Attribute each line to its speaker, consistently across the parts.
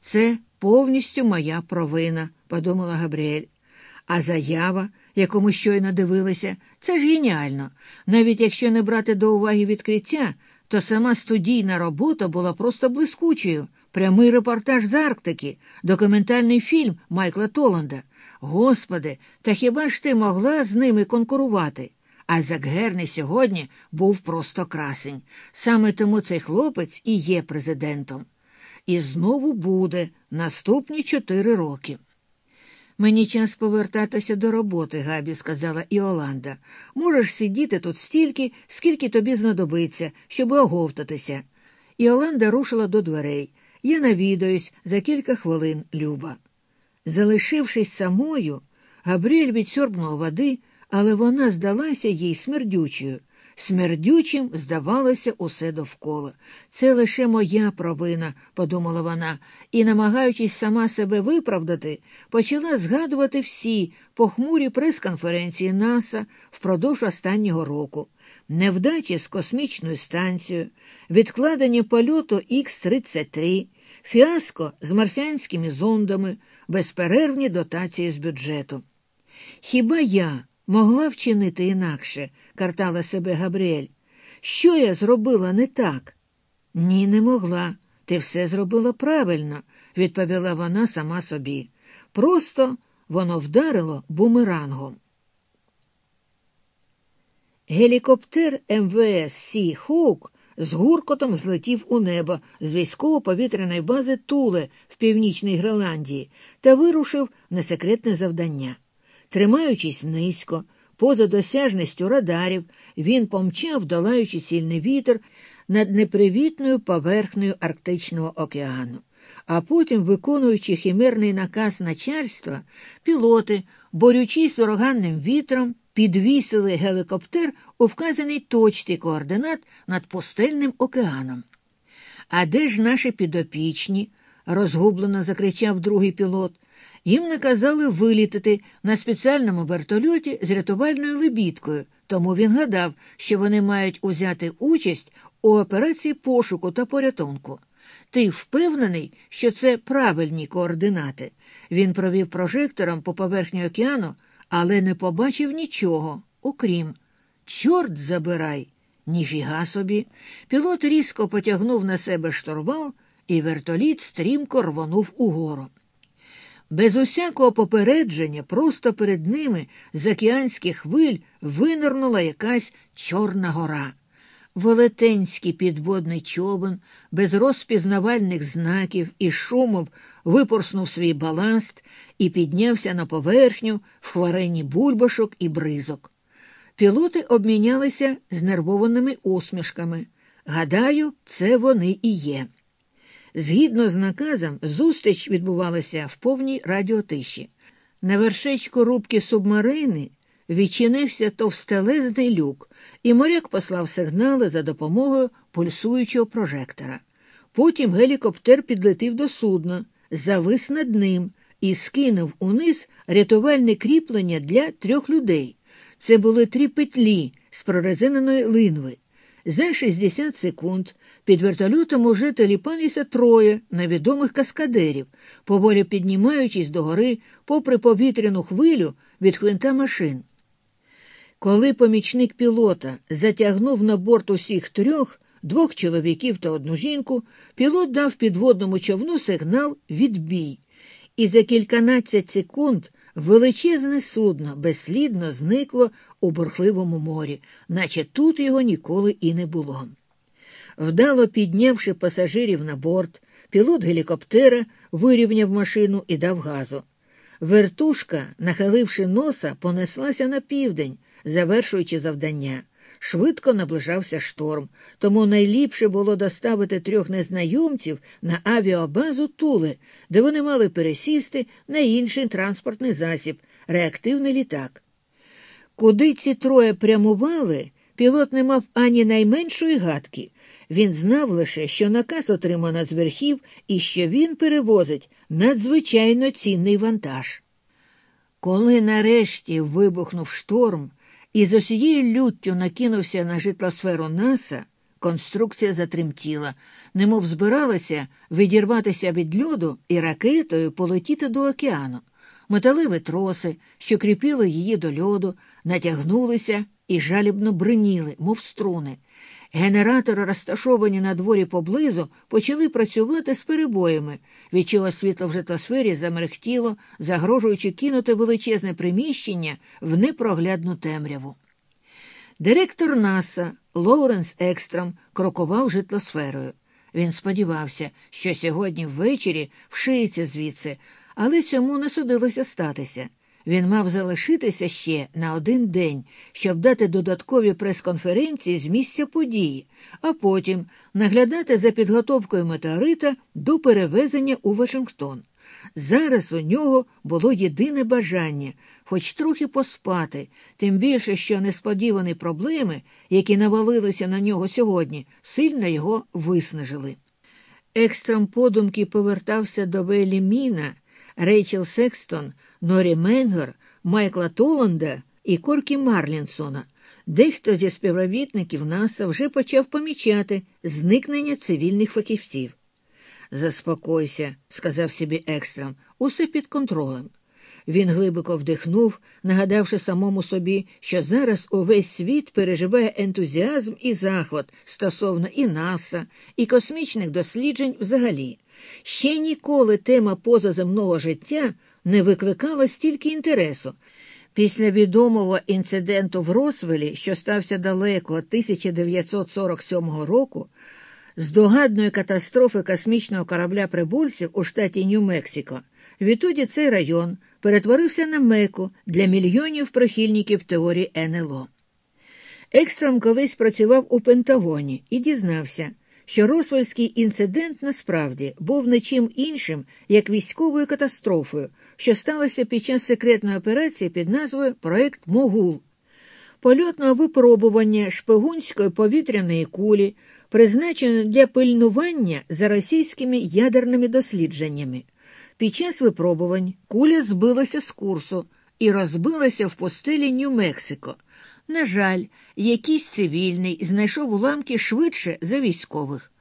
Speaker 1: Це повністю моя провина, подумала Габріель. А заява, яку ми щойно дивилися, це ж геніально. Навіть якщо не брати до уваги відкриття, то сама студійна робота була просто блискучою. Прямий репортаж з Арктики, документальний фільм Майкла Толанда. Господи, та хіба ж ти могла з ними конкурувати? А Закгерний сьогодні був просто красень. Саме тому цей хлопець і є президентом. І знову буде наступні чотири роки. Мені час повертатися до роботи, Габі, сказала Іоланда. Можеш сидіти тут стільки, скільки тобі знадобиться, щоб оговтатися. Іоланда рушила до дверей. Я навідаюсь за кілька хвилин Люба. Залишившись самою, Габріель відсьорбнула води, але вона здалася їй смердючою. Смердючим здавалося усе довкола. Це лише моя провина, подумала вона, і, намагаючись сама себе виправдати, почала згадувати всі похмурі прес-конференції НАСА впродовж останнього року, невдачі з космічною станцією, відкладення польоту Х-33, фіаско з марсіанськими зондами, безперервні дотації з бюджету. Хіба я могла вчинити інакше? картала себе Габріель. Що я зробила не так? Ні, не могла. Ти все зробила правильно, відповіла вона сама собі. Просто воно вдарило бумерангом. Гелікоптер МВС Сі Хоук з гуркотом злетів у небо з військово-повітряної бази Туле в північній Гренландії та вирушив на секретне завдання. Тримаючись низько, поза досяжністю радарів, він помчав, долаючи сильний вітер над непривітною поверхнею Арктичного океану. А потім, виконуючи химерний наказ начальства, пілоти, борючись з ураганним вітром, підвісили гелікоптер у вказаній точці координат над пустельним океаном. А де ж наші підопічні? розгублено закричав другий пілот. Їм наказали вилітати на спеціальному вертольоті з рятувальною лебідкою, тому він гадав, що вони мають узяти участь у операції пошуку та порятунку. Ти впевнений, що це правильні координати. Він провів прожектором по поверхні океану, але не побачив нічого, окрім чорт забирай. Ніфіга собі. Пілот різко потягнув на себе штурвал, і вертоліт стрімко рвонув угору. Без усякого попередження, просто перед ними з океанських хвиль винирнула якась Чорна гора. Велетенський підводний човен, без розпізнавальних знаків і шумов випорснув свій баласт і піднявся на поверхню в хварені бульбашок і бризок. Пілоти обмінялися знервованими усмішками. Гадаю, це вони і є. Згідно з наказом, зустріч відбувалася в повній радіотиші. На вершечку рубки субмарини відчинився товстелезний люк, і моряк послав сигнали за допомогою пульсуючого прожектора. Потім гелікоптер підлетів до судна, завис над ним і скинув униз рятувальне кріплення для трьох людей. Це були три петлі з прорезиненої линви. За 60 секунд під вертольотом уже теліпалися троє невідомих каскадерів, поволі піднімаючись до гори попри повітряну хвилю від хвинта машин. Коли помічник пілота затягнув на борт усіх трьох, двох чоловіків та одну жінку, пілот дав підводному човну сигнал відбій, і за кільканадцять секунд величезне судно безслідно зникло у бурхливому морі, наче тут його ніколи і не було. Вдало піднявши пасажирів на борт, пілот гелікоптера вирівняв машину і дав газу. Вертушка, нахиливши носа, понеслася на південь, завершуючи завдання. Швидко наближався шторм, тому найліпше було доставити трьох незнайомців на авіабазу Туле, де вони мали пересісти на інший транспортний засіб реактивний літак. Куди ці троє прямували, пілот не мав ані найменшої гадки. Він знав лише, що наказ отримано з верхів і що він перевозить надзвичайно цінний вантаж. Коли нарешті вибухнув шторм і з усією люттю накинувся на житлосферу Наса, конструкція затремтіла, немов збиралася відірватися від льоду і ракетою полетіти до океану. Металеві троси, що кріпили її до льоду, натягнулися і жалібно бриніли, мов струни. Генератори, розташовані на дворі поблизу, почали працювати з перебоями, від чого світло в житлосфері замерехтіло, загрожуючи кинути величезне приміщення в непроглядну темряву. Директор НАСА Лоуренс Екстрам крокував житлосферою. Він сподівався, що сьогодні ввечері вшиється звідси, але цьому не судилося статися. Він мав залишитися ще на один день, щоб дати додаткові прес-конференції з місця події, а потім наглядати за підготовкою метеорита до перевезення у Вашингтон. Зараз у нього було єдине бажання, хоч трохи поспати, тим більше, що несподівані проблеми, які навалилися на нього сьогодні, сильно його виснажили. Екстрам подумки повертався до Вейлі Міна, Рейчел Секстон. Нори Менгор, Майкла Толанда і Коркі Марлінсона. Дехто зі співробітників НАСА вже почав помічати зникнення цивільних фахівців. Заспокойся, сказав собі Екстрам, усе під контролем. Він глибоко вдихнув, нагадавши самому собі, що зараз увесь світ переживає ентузіазм і захват стосовно і НАСА, і космічних досліджень взагалі. Ще ніколи тема позаземного життя не викликала стільки інтересу. Після відомого інциденту в Росвелі, що стався далеко 1947 року, з догадної катастрофи космічного корабля прибульців у штаті Нью-Мексико, відтоді цей район перетворився на меку для мільйонів прихильників теорії НЛО. Екстром колись працював у Пентагоні і дізнався, що Росвельський інцидент насправді був не чим іншим, як військовою катастрофою, що сталося під час секретної операції під назвою Проект Могул, польотного випробування шпигунської повітряної кулі, призначеної для пильнування за російськими ядерними дослідженнями. Під час випробувань куля збилася з курсу і розбилася в пустелі Нью-Мексико. На жаль, якийсь цивільний знайшов уламки швидше за військових.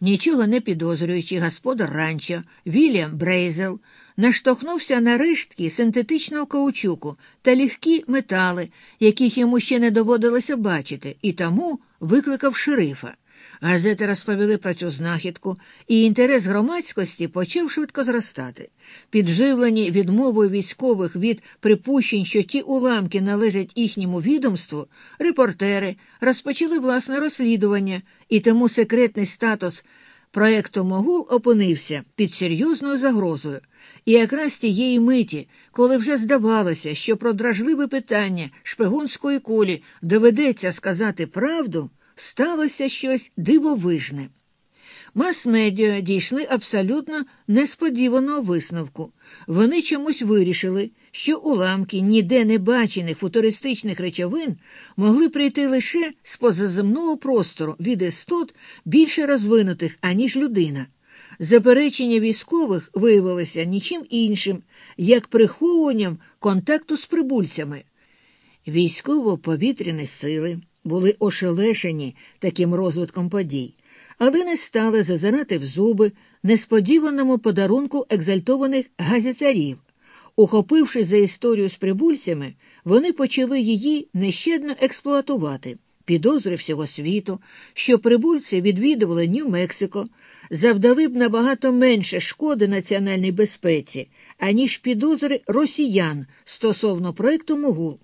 Speaker 1: Нічого не підозрюючи господар ранчо Вільям Брейзел наштовхнувся на рештки синтетичного каучуку та легкі метали, яких йому ще не доводилося бачити, і тому викликав шерифа. Газети розповіли про цю знахідку, і інтерес громадськості почав швидко зростати. Підживлені відмовою військових від припущень, що ті уламки належать їхньому відомству, репортери розпочали власне розслідування, і тому секретний статус проекту Могул опинився під серйозною загрозою. І якраз тієї миті, коли вже здавалося, що про дражливе питання шпигунської кулі доведеться сказати правду сталося щось дивовижне. Мас-медіа дійшли абсолютно несподіваного висновку. Вони чомусь вирішили, що уламки ніде не бачених футуристичних речовин могли прийти лише з позаземного простору від істот більше розвинутих, аніж людина. Заперечення військових виявилося нічим іншим, як приховуванням контакту з прибульцями. Військово-повітряні сили були ошелешені таким розвитком подій, але не стали зазирати в зуби несподіваному подарунку екзальтованих газетарів. Ухопившись за історію з прибульцями, вони почали її нещадно експлуатувати. Підозри всього світу, що прибульці відвідували Нью-Мексико, завдали б набагато менше шкоди національній безпеці, аніж підозри росіян стосовно проекту Могул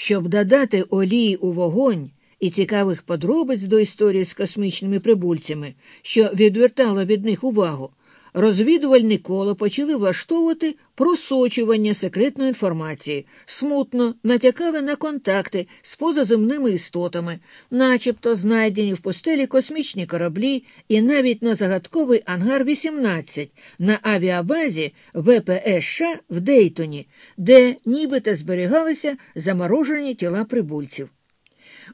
Speaker 1: щоб додати олії у вогонь і цікавих подробиць до історії з космічними прибульцями, що відвертало від них увагу, розвідувальні коло почали влаштовувати просочування секретної інформації, смутно натякали на контакти з позаземними істотами, начебто знайдені в пустелі космічні кораблі і навіть на загадковий ангар 18 на авіабазі ВПС США в Дейтоні, де нібито зберігалися заморожені тіла прибульців.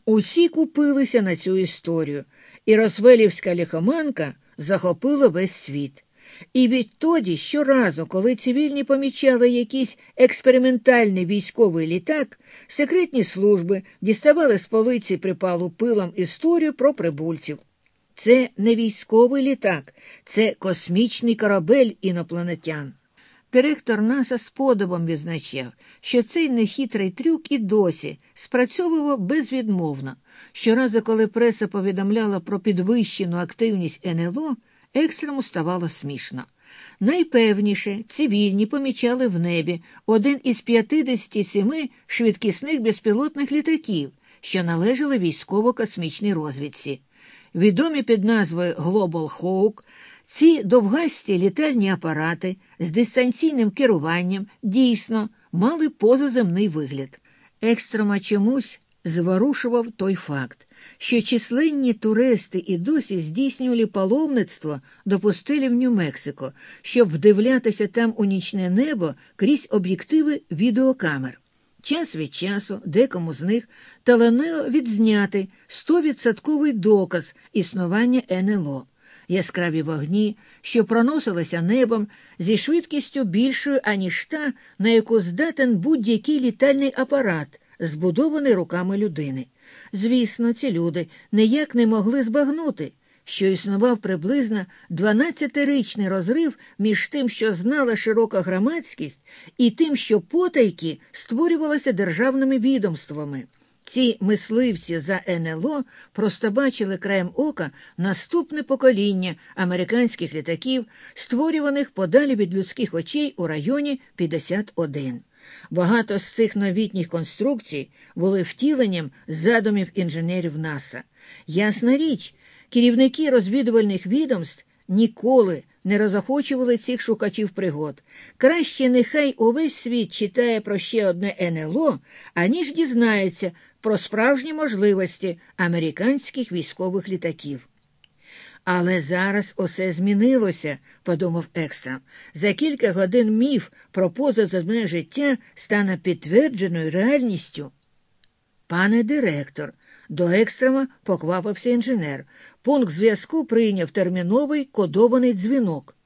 Speaker 1: Усі купилися на цю історію, і Розвелівська лихоманка захопила весь світ. І відтоді щоразу, коли цивільні помічали якийсь експериментальний військовий літак, секретні служби діставали з полиці припалу пилом історію про прибульців. Це не військовий літак, це космічний корабель інопланетян. Директор НАСА з подобом відзначав, що цей нехитрий трюк і досі спрацьовував безвідмовно. Щоразу, коли преса повідомляла про підвищену активність НЛО, екстрему ставало смішно. Найпевніше цивільні помічали в небі один із 57 швидкісних безпілотних літаків, що належали військово-космічній розвідці. Відомі під назвою Global Hawk, ці довгасті літальні апарати з дистанційним керуванням дійсно мали позаземний вигляд. Екстрома чомусь зворушував той факт, що численні туристи і досі здійснювали паломництво до пустелі в Нью-Мексико, щоб вдивлятися там у нічне небо крізь об'єктиви відеокамер. Час від часу декому з них таланило відзняти стовідсотковий доказ існування НЛО. Яскраві вогні, що проносилися небом зі швидкістю більшою, аніж та, на яку здатен будь-який літальний апарат, збудований руками людини. Звісно, ці люди ніяк не могли збагнути, що існував приблизно 12-річний розрив між тим, що знала широка громадськість, і тим, що потайки створювалося державними відомствами. Ці мисливці за НЛО просто бачили краєм ока наступне покоління американських літаків, створюваних подалі від людських очей у районі 51. Багато з цих новітніх конструкцій були втіленням задумів інженерів НАСА. Ясна річ, керівники розвідувальних відомств ніколи не розохочували цих шукачів пригод. Краще нехай увесь світ читає про ще одне НЛО, аніж дізнається про справжні можливості американських військових літаків. Але зараз усе змінилося, подумав Екстрам. За кілька годин міф про позаземне життя стане підтвердженою реальністю. Пане директор, до Екстрама поквапився інженер. Пункт зв'язку прийняв терміновий кодований дзвінок.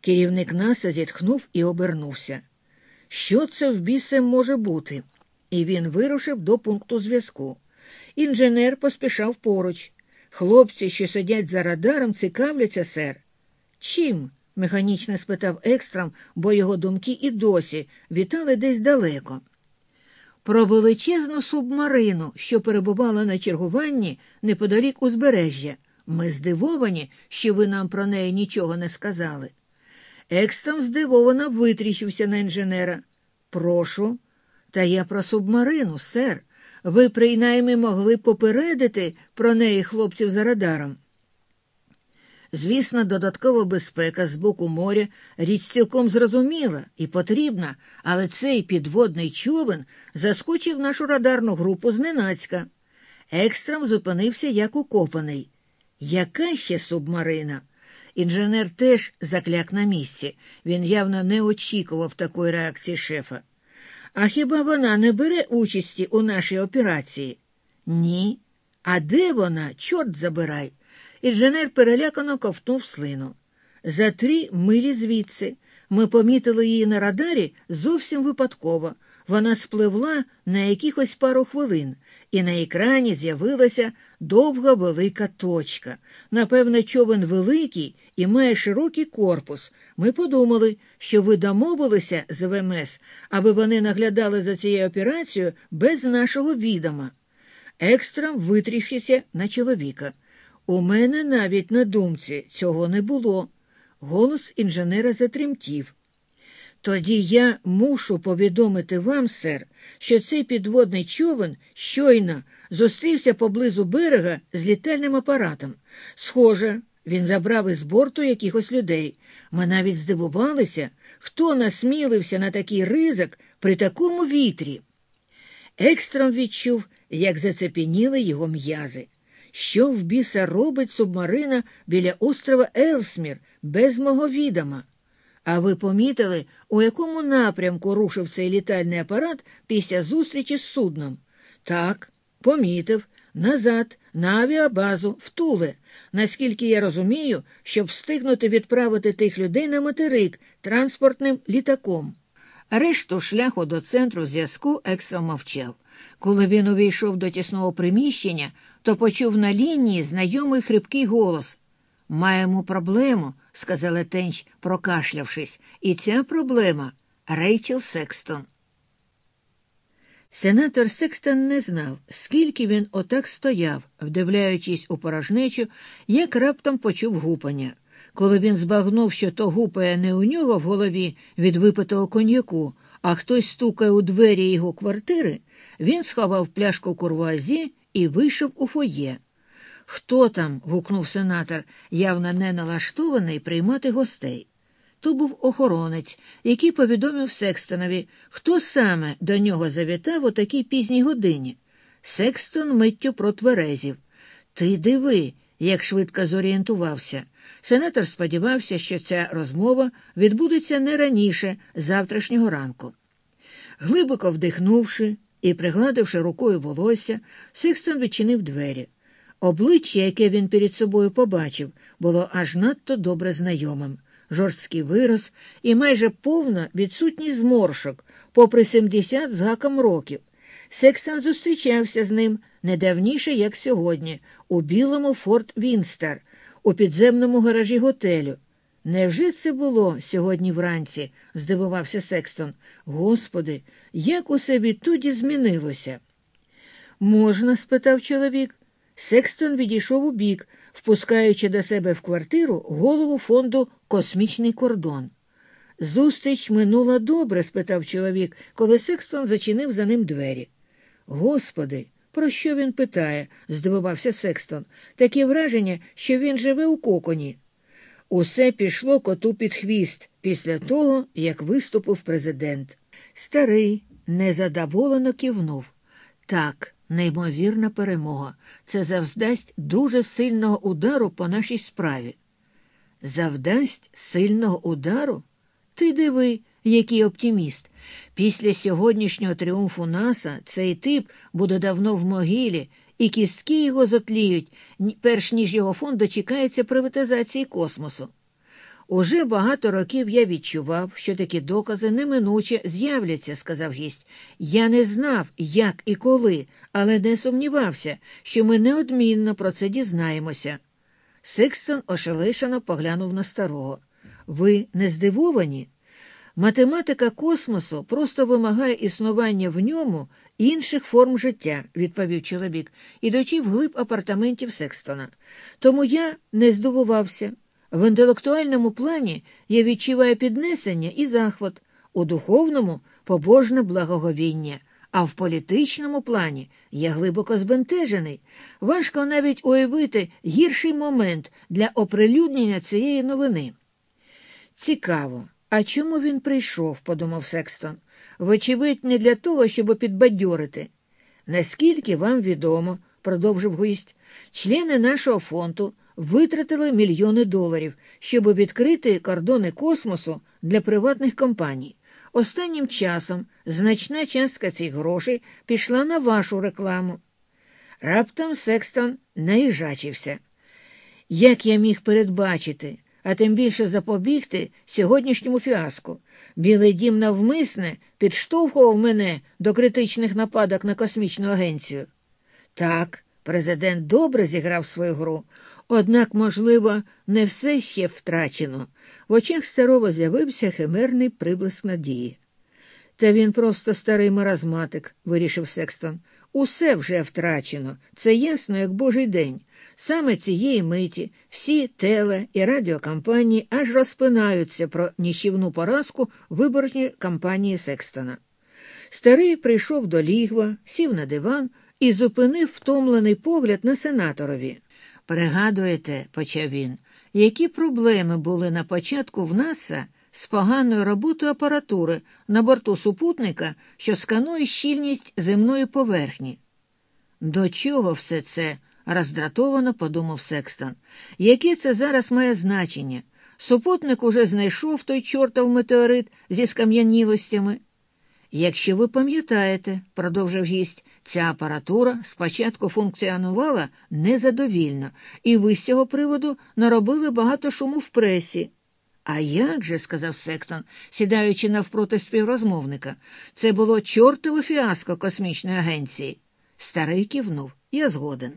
Speaker 1: Керівник НАСА зітхнув і обернувся. Що це в бісе може бути? І він вирушив до пункту зв'язку. Інженер поспішав поруч. Хлопці, що сидять за радаром, цікавляться, сер. Чим? механічно спитав екстрам, бо його думки і досі вітали десь далеко. Про величезну субмарину, що перебувала на чергуванні неподалік узбережжя. Ми здивовані, що ви нам про неї нічого не сказали. Екстрам здивовано витріщився на інженера. Прошу, та я про субмарину, сер. Ви принаймні могли попередити про неї хлопців за радаром. Звісно, додаткова безпека з боку моря річ цілком зрозуміла і потрібна, але цей підводний човен заскочив нашу радарну групу зненацька. Екстрам зупинився як укопаний. Яка ще субмарина? Інженер теж закляк на місці. Він явно не очікував такої реакції шефа. А хіба вона не бере участі у нашій операції? Ні. А де вона, чорт забирай? Інженер перелякано ковтнув слину. За три милі звідси. Ми помітили її на радарі зовсім випадково. Вона спливла на якихось пару хвилин, і на екрані з'явилася довга велика точка. Напевне, човен великий і має широкий корпус. Ми подумали, що ви домовилися з ВМС, аби вони наглядали за цією операцією без нашого відома. Екстрам витріщився на чоловіка. У мене навіть на думці цього не було. Голос інженера затремтів. Тоді я мушу повідомити вам, сер, що цей підводний човен щойно зустрівся поблизу берега з літальним апаратом. Схоже, він забрав із борту якихось людей. Ми навіть здивувалися, хто насмілився на такий ризик при такому вітрі. Екстром відчув, як зацепеніли його м'язи. Що в біса робить субмарина біля острова Елсмір без мого відома? А ви помітили, у якому напрямку рушив цей літальний апарат після зустрічі з судном? Так, помітив, назад, на авіабазу в Туле, наскільки я розумію, щоб встигнути відправити тих людей на материк транспортним літаком. Решту шляху до центру зв'язку екстра мовчав. Коли він увійшов до тісного приміщення, то почув на лінії знайомий хрипкий голос. Маємо проблему, сказала Тенч, прокашлявшись, і ця проблема Рейчел Секстон. Сенатор Секстон не знав, скільки він отак стояв, вдивляючись у порожнечу, як раптом почув гупання. Коли він збагнув, що то гупає не у нього в голові від випитого коньяку, а хтось стукає у двері його квартири, він сховав пляшку курвуазі і вийшов у фоє. Хто там? гукнув сенатор, явно не налаштований приймати гостей. То був охоронець, який повідомив Секстонові, хто саме до нього завітав у такій пізній годині. Секстон миттю протверезів. Ти диви, як швидко зорієнтувався. Сенатор сподівався, що ця розмова відбудеться не раніше завтрашнього ранку. Глибоко вдихнувши і пригладивши рукою волосся, Секстон відчинив двері. Обличчя, яке він перед собою побачив, було аж надто добре знайомим жорсткий вираз і майже повна відсутність зморшок, попри 70 з гаком років. Секстан зустрічався з ним не давніше, як сьогодні, у білому Форт Вінстер, у підземному гаражі готелю. Невже це було сьогодні вранці? здивувався Секстон. Господи, як усе відтоді змінилося? Можна? спитав чоловік. Секстон відійшов у бік, впускаючи до себе в квартиру голову фонду Космічний кордон. Зустріч минула добре? спитав чоловік, коли Секстон зачинив за ним двері. Господи, про що він питає? здивувався Секстон. Таке враження, що він живе у коконі. Усе пішло коту під хвіст після того, як виступив президент. Старий незадоволено кивнув. Так, неймовірна перемога. Це завдасть дуже сильного удару по нашій справі. Завдасть сильного удару? Ти диви, який оптиміст. Після сьогоднішнього тріумфу Наса цей тип буде давно в могилі, і кістки його затліють, перш ніж його фонд дочекається приватизації космосу. Уже багато років я відчував, що такі докази неминуче з'являться, сказав гість. Я не знав, як і коли, але не сумнівався, що ми неодмінно про це дізнаємося. Секстон ошелешено поглянув на старого. Ви не здивовані? Математика космосу просто вимагає існування в ньому інших форм життя, відповів чоловік, ідучи вглиб апартаментів Секстона. Тому я не здивувався. В інтелектуальному плані я відчуваю піднесення і захват, у духовному побожне благоговіння, а в політичному плані я глибоко збентежений. Важко навіть уявити гірший момент для оприлюднення цієї новини. Цікаво, а чому він прийшов, подумав Секстон. Вочевидь, не для того, щоб підбадьорити. Наскільки вам відомо, продовжив гість, члени нашого фонду витратили мільйони доларів, щоб відкрити кордони космосу для приватних компаній. Останнім часом значна частка цих грошей пішла на вашу рекламу. Раптом Секстон наїжачився. Як я міг передбачити, а тим більше запобігти сьогоднішньому фіаску? Білий дім навмисне підштовхував мене до критичних нападок на космічну агенцію. Так, президент добре зіграв свою гру. Однак, можливо, не все ще втрачено. В очах старого з'явився химерний приблиск надії. Та він просто старий маразматик, вирішив Секстон. Усе вже втрачено. Це ясно, як божий день. Саме цієї миті всі теле і радіокампанії аж розпинаються про ніщівну поразку виборчої кампанії Секстона. Старий прийшов до лігва, сів на диван і зупинив втомлений погляд на сенаторові. Пригадуєте, почав він, які проблеми були на початку в НАСА з поганою роботою апаратури на борту супутника, що сканує щільність земної поверхні. До чого все це? роздратовано подумав Секстон. Яке це зараз має значення? Супутник уже знайшов той чортов метеорит зі скам'янілостями. Якщо ви пам'ятаєте, продовжив гість, Ця апаратура спочатку функціонувала незадовільно, і ви з цього приводу наробили багато шуму в пресі. А як же, сказав Сектон, сідаючи навпроти співрозмовника, це було чортове фіаско космічної агенції. Старий кивнув, я згоден.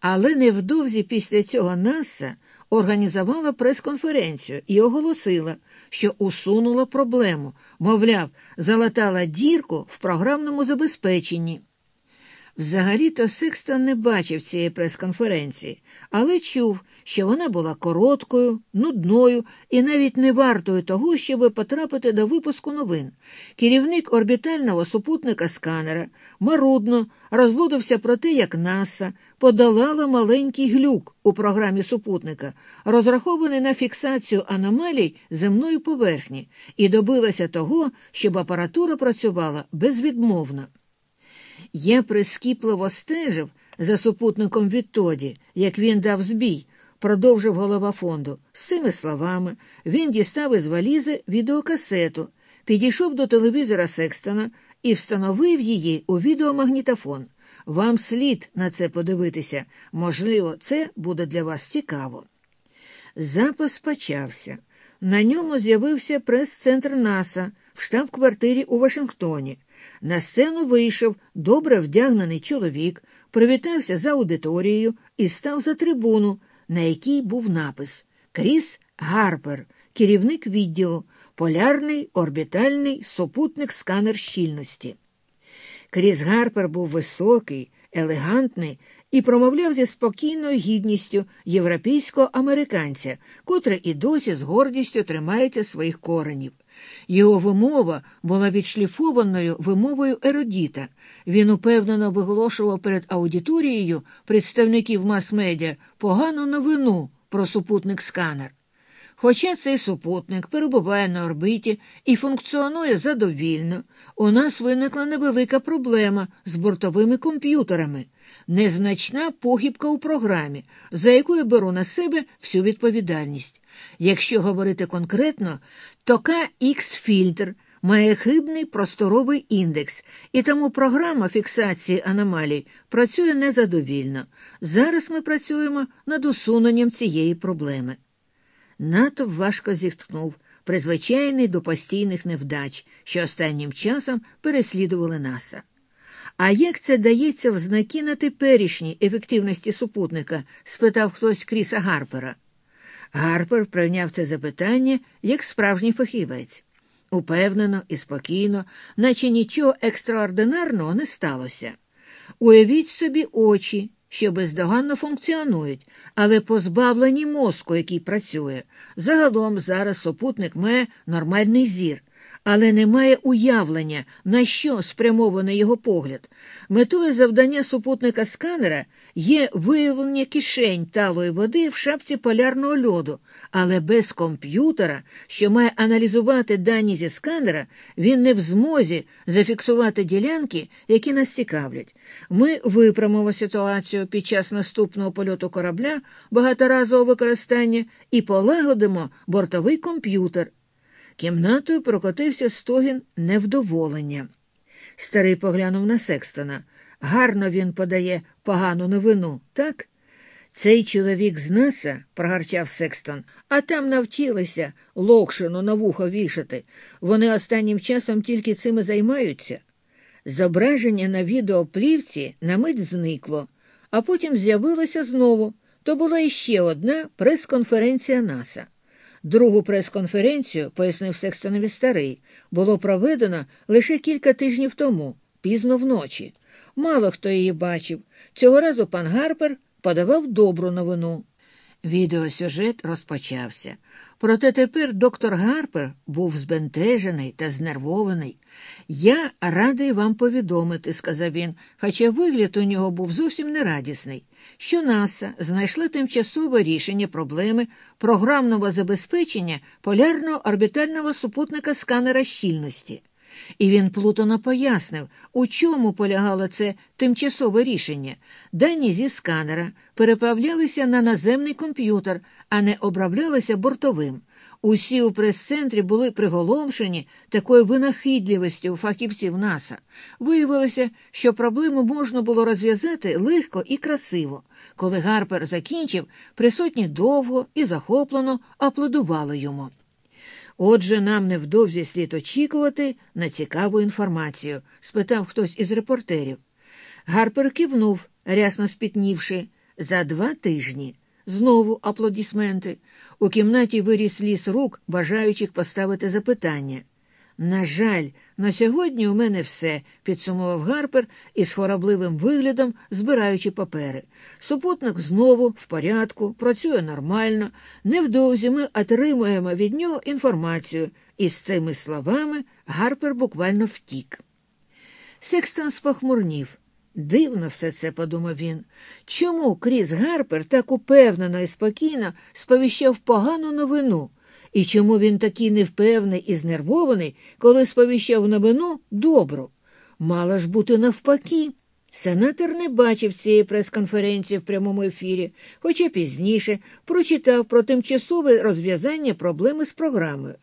Speaker 1: Але невдовзі після цього НАСА організувала прес-конференцію і оголосила, що усунула проблему, мовляв, залатала дірку в програмному забезпеченні. Взагалі-то Секстон не бачив цієї прес-конференції, але чув, що вона була короткою, нудною і навіть не вартою того, щоб потрапити до випуску новин. Керівник орбітального супутника сканера марудно розводився про те, як НАСА подолала маленький глюк у програмі супутника, розрахований на фіксацію аномалій земної поверхні, і добилася того, щоб апаратура працювала безвідмовно. Я прискіпливо стежив за супутником відтоді, як він дав збій, продовжив голова фонду. З цими словами він дістав із валізи відеокасету, підійшов до телевізора Секстона і встановив її у відеомагнітофон. Вам слід на це подивитися. Можливо, це буде для вас цікаво. Запис почався. На ньому з'явився прес-центр НАСА в штаб-квартирі у Вашингтоні. На сцену вийшов добре вдягнений чоловік, привітався за аудиторією і став за трибуну, на якій був напис Кріс Гарпер, керівник відділу, полярний орбітальний супутник сканер щільності. Кріс Гарпер був високий, елегантний і промовляв зі спокійною гідністю європейського американця, котрий і досі з гордістю тримається своїх коренів. Його вимова була відшліфованою вимовою ерудіта. Він упевнено виголошував перед аудиторією представників мас-медіа погану новину про супутник сканер. Хоча цей супутник перебуває на орбиті і функціонує задовільно, у нас виникла невелика проблема з бортовими комп'ютерами, незначна похибка у програмі, за якою беру на себе всю відповідальність. Якщо говорити конкретно, то KX-фільтр має хибний просторовий індекс, і тому програма фіксації аномалій працює незадовільно. Зараз ми працюємо над усуненням цієї проблеми. Натовп важко зітхнув, призвичайний до постійних невдач, що останнім часом переслідували наса. А як це дається в знаки на теперішній ефективності супутника? спитав хтось Кріса Гарпера. Гарпер прийняв це запитання як справжній фахівець. Упевнено і спокійно, наче нічого екстраординарного не сталося. Уявіть собі очі, що бездоганно функціонують, але позбавлені мозку, який працює. Загалом зараз супутник має нормальний зір, але не має уявлення, на що спрямований його погляд. Метою завдання супутника сканера є виявлення кишень талої води в шапці полярного льоду, але без комп'ютера, що має аналізувати дані зі сканера, він не в змозі зафіксувати ділянки, які нас цікавлять. Ми виправимо ситуацію під час наступного польоту корабля багаторазового використання і полагодимо бортовий комп'ютер. Кімнатою прокотився стогін невдоволення. Старий поглянув на Секстона. Гарно він подає погану новину, так? Цей чоловік з наса, прогарчав Секстон, а там навчилися локшину на вухо вішати. Вони останнім часом тільки цим і займаються. Зображення на відеоплівці на мить зникло, а потім з'явилося знову. То була іще одна прес-конференція НАСА. Другу прес-конференцію, пояснив Секстонові старий, було проведено лише кілька тижнів тому, пізно вночі. Мало хто її бачив. Цього разу пан Гарпер подавав добру новину. Відеосюжет розпочався. Проте тепер доктор Гарпер був збентежений та знервований. Я радий вам повідомити, сказав він, хоча вигляд у нього був зовсім нерадісний, що НАСА знайшла тимчасове рішення проблеми програмного забезпечення полярного орбітального супутника сканера щільності. І він плутано пояснив, у чому полягало це тимчасове рішення. Дані зі сканера переправлялися на наземний комп'ютер, а не оброблялися бортовим. Усі у прес-центрі були приголомшені такою винахідливістю фахівців НАСА. Виявилося, що проблему можна було розв'язати легко і красиво. Коли Гарпер закінчив, присутні довго і захоплено аплодували йому. Отже, нам невдовзі слід очікувати на цікаву інформацію? спитав хтось із репортерів. Гарпер кивнув, рясно спітнівши, за два тижні. Знову аплодисменти. У кімнаті виріс ліс рук, бажаючих поставити запитання. На жаль, на сьогодні у мене все, підсумував Гарпер із хворобливим виглядом, збираючи папери. Супутник знову в порядку, працює нормально. Невдовзі ми отримуємо від нього інформацію, і з цими словами Гарпер буквально втік. Секстон спохмурнів. Дивно все це, подумав він. Чому Кріс Гарпер так упевнено і спокійно сповіщав погану новину? І чому він такий невпевний і знервований, коли сповіщав новину добру? Мало ж бути навпаки. Сенатор не бачив цієї прес-конференції в прямому ефірі, хоча пізніше прочитав про тимчасове розв'язання проблеми з програмою.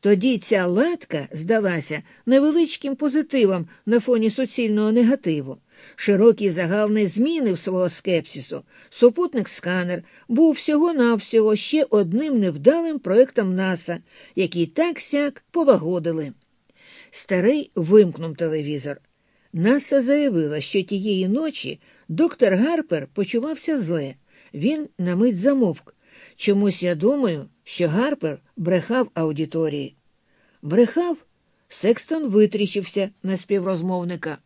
Speaker 1: Тоді ця латка здалася невеличким позитивом на фоні суцільного негативу. Широкі загал не змінив свого скепсису. Супутник сканер був всього-навсього ще одним невдалим проєктом НАСА, який так сяк полагодили. Старий вимкнув телевізор. Наса заявила, що тієї ночі доктор Гарпер почувався зле. Він на мить замовк. Чомусь я думаю, що Гарпер брехав аудиторії. Брехав? Секстон витріщився на співрозмовника.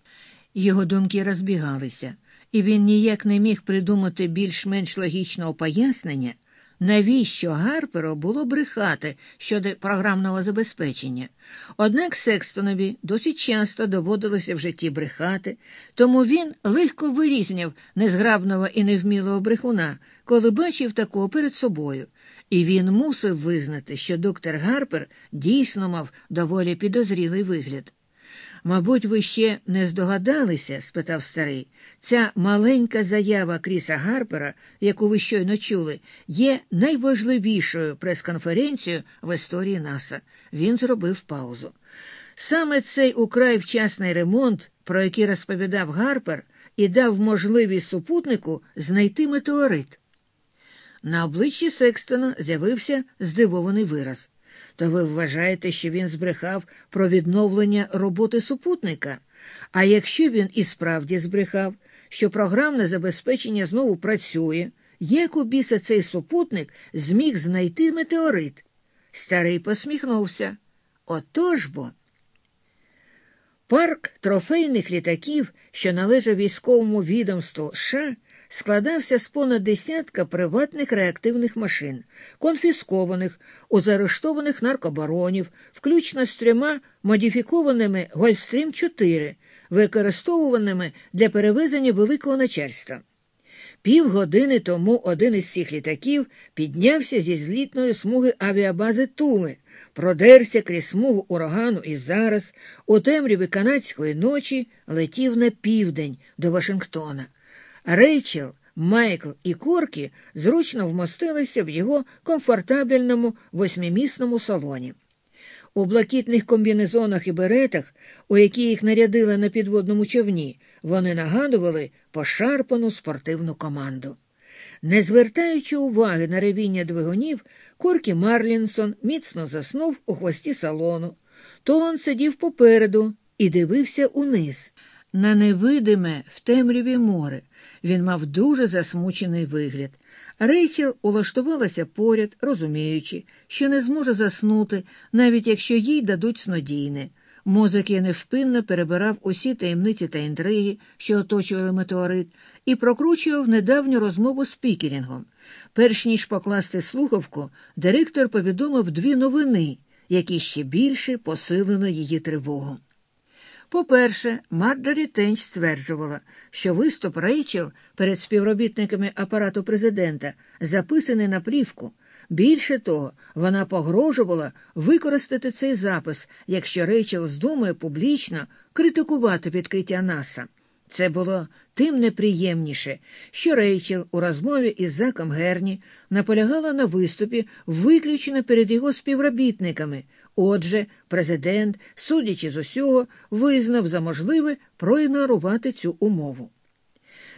Speaker 1: Його думки розбігалися, і він ніяк не міг придумати більш-менш логічного пояснення, навіщо Гарперу було брехати щодо програмного забезпечення. Однак Секстонові досить часто доводилося в житті брехати, тому він легко вирізняв незграбного і невмілого брехуна, коли бачив такого перед собою, і він мусив визнати, що доктор Гарпер дійсно мав доволі підозрілий вигляд. Мабуть, ви ще не здогадалися? спитав старий. Ця маленька заява Кріса Гарпера, яку ви щойно чули, є найважливішою прес-конференцією в історії НАСА. Він зробив паузу. Саме цей украй вчасний ремонт, про який розповідав Гарпер, і дав можливість супутнику знайти метеорит. На обличчі Секстона з'явився здивований вираз. То ви вважаєте, що він збрехав про відновлення роботи супутника? А якщо він і справді збрехав, що програмне забезпечення знову працює, як у біса цей супутник зміг знайти метеорит? Старий посміхнувся. Отож бо. Парк трофейних літаків, що належав військовому відомству США, складався з понад десятка приватних реактивних машин, конфіскованих у заарештованих наркобаронів, включно з трьома модифікованими Гольфстрім 4 використовуваними для перевезення великого начальства. Півгодини тому один із цих літаків піднявся зі злітної смуги авіабази Тули, продерся крізь смугу урагану і зараз, у темряві канадської ночі, летів на південь до Вашингтона. Рейчел, Майкл і Коркі зручно вмостилися в його комфортабельному восьмимісному салоні. У блакитних комбінезонах і беретах, у які їх нарядили на підводному човні, вони нагадували пошарпану спортивну команду. Не звертаючи уваги на ревіння двигунів, Коркі Марлінсон міцно заснув у хвості салону. Толон сидів попереду і дивився униз. На невидиме в темряві море. Він мав дуже засмучений вигляд. Рейчел улаштувалася поряд, розуміючи, що не зможе заснути, навіть якщо їй дадуть снодійне. Мозок я невпинно перебирав усі таємниці та інтриги, що оточували метеорит, і прокручував недавню розмову з Пікерінгом. Перш ніж покласти слухавку, директор повідомив дві новини, які ще більше посилили її тривогу. По-перше, Марджорі Тенч стверджувала, що виступ Рейчел перед співробітниками апарату президента записаний на плівку. Більше того, вона погрожувала використати цей запис, якщо Рейчел здумає публічно критикувати відкриття НАСА. Це було тим неприємніше, що Рейчел у розмові із Заком Герні наполягала на виступі виключно перед його співробітниками. Отже, президент, судячи з усього, визнав за можливе проігнорувати цю умову.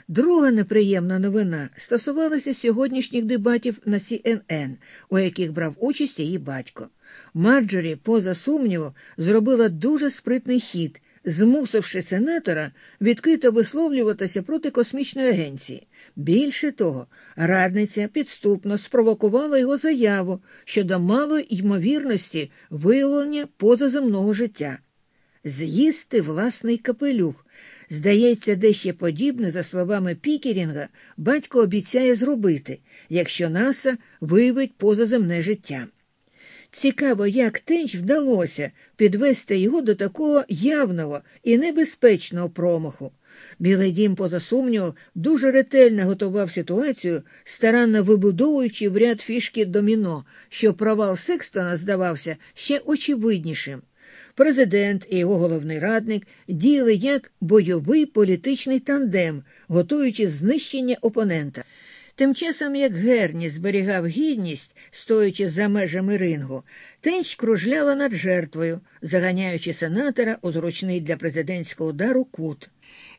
Speaker 1: Друга неприємна новина стосувалася сьогоднішніх дебатів на CNN, у яких брав участь її батько. Марджорі, поза сумніву, зробила дуже спритний хід, змусивши сенатора відкрито висловлюватися проти космічної агенції. Більше того, радниця підступно спровокувала його заяву щодо малої ймовірності виявлення позаземного життя. З'їсти власний капелюх. Здається, дещо подібне, за словами Пікерінга, батько обіцяє зробити, якщо НАСА виявить позаземне життя. Цікаво, як Тенч вдалося підвести його до такого явного і небезпечного промаху. Білий дім, поза сумнівом, дуже ретельно готував ситуацію, старанно вибудовуючи в ряд фішки доміно, що провал Секстона здавався ще очевиднішим. Президент і його головний радник діяли як бойовий політичний тандем, готуючи знищення опонента. Тим часом, як Герні зберігав гідність, стоячи за межами рингу, Тенч кружляла над жертвою, заганяючи сенатора у зручний для президентського удару кут.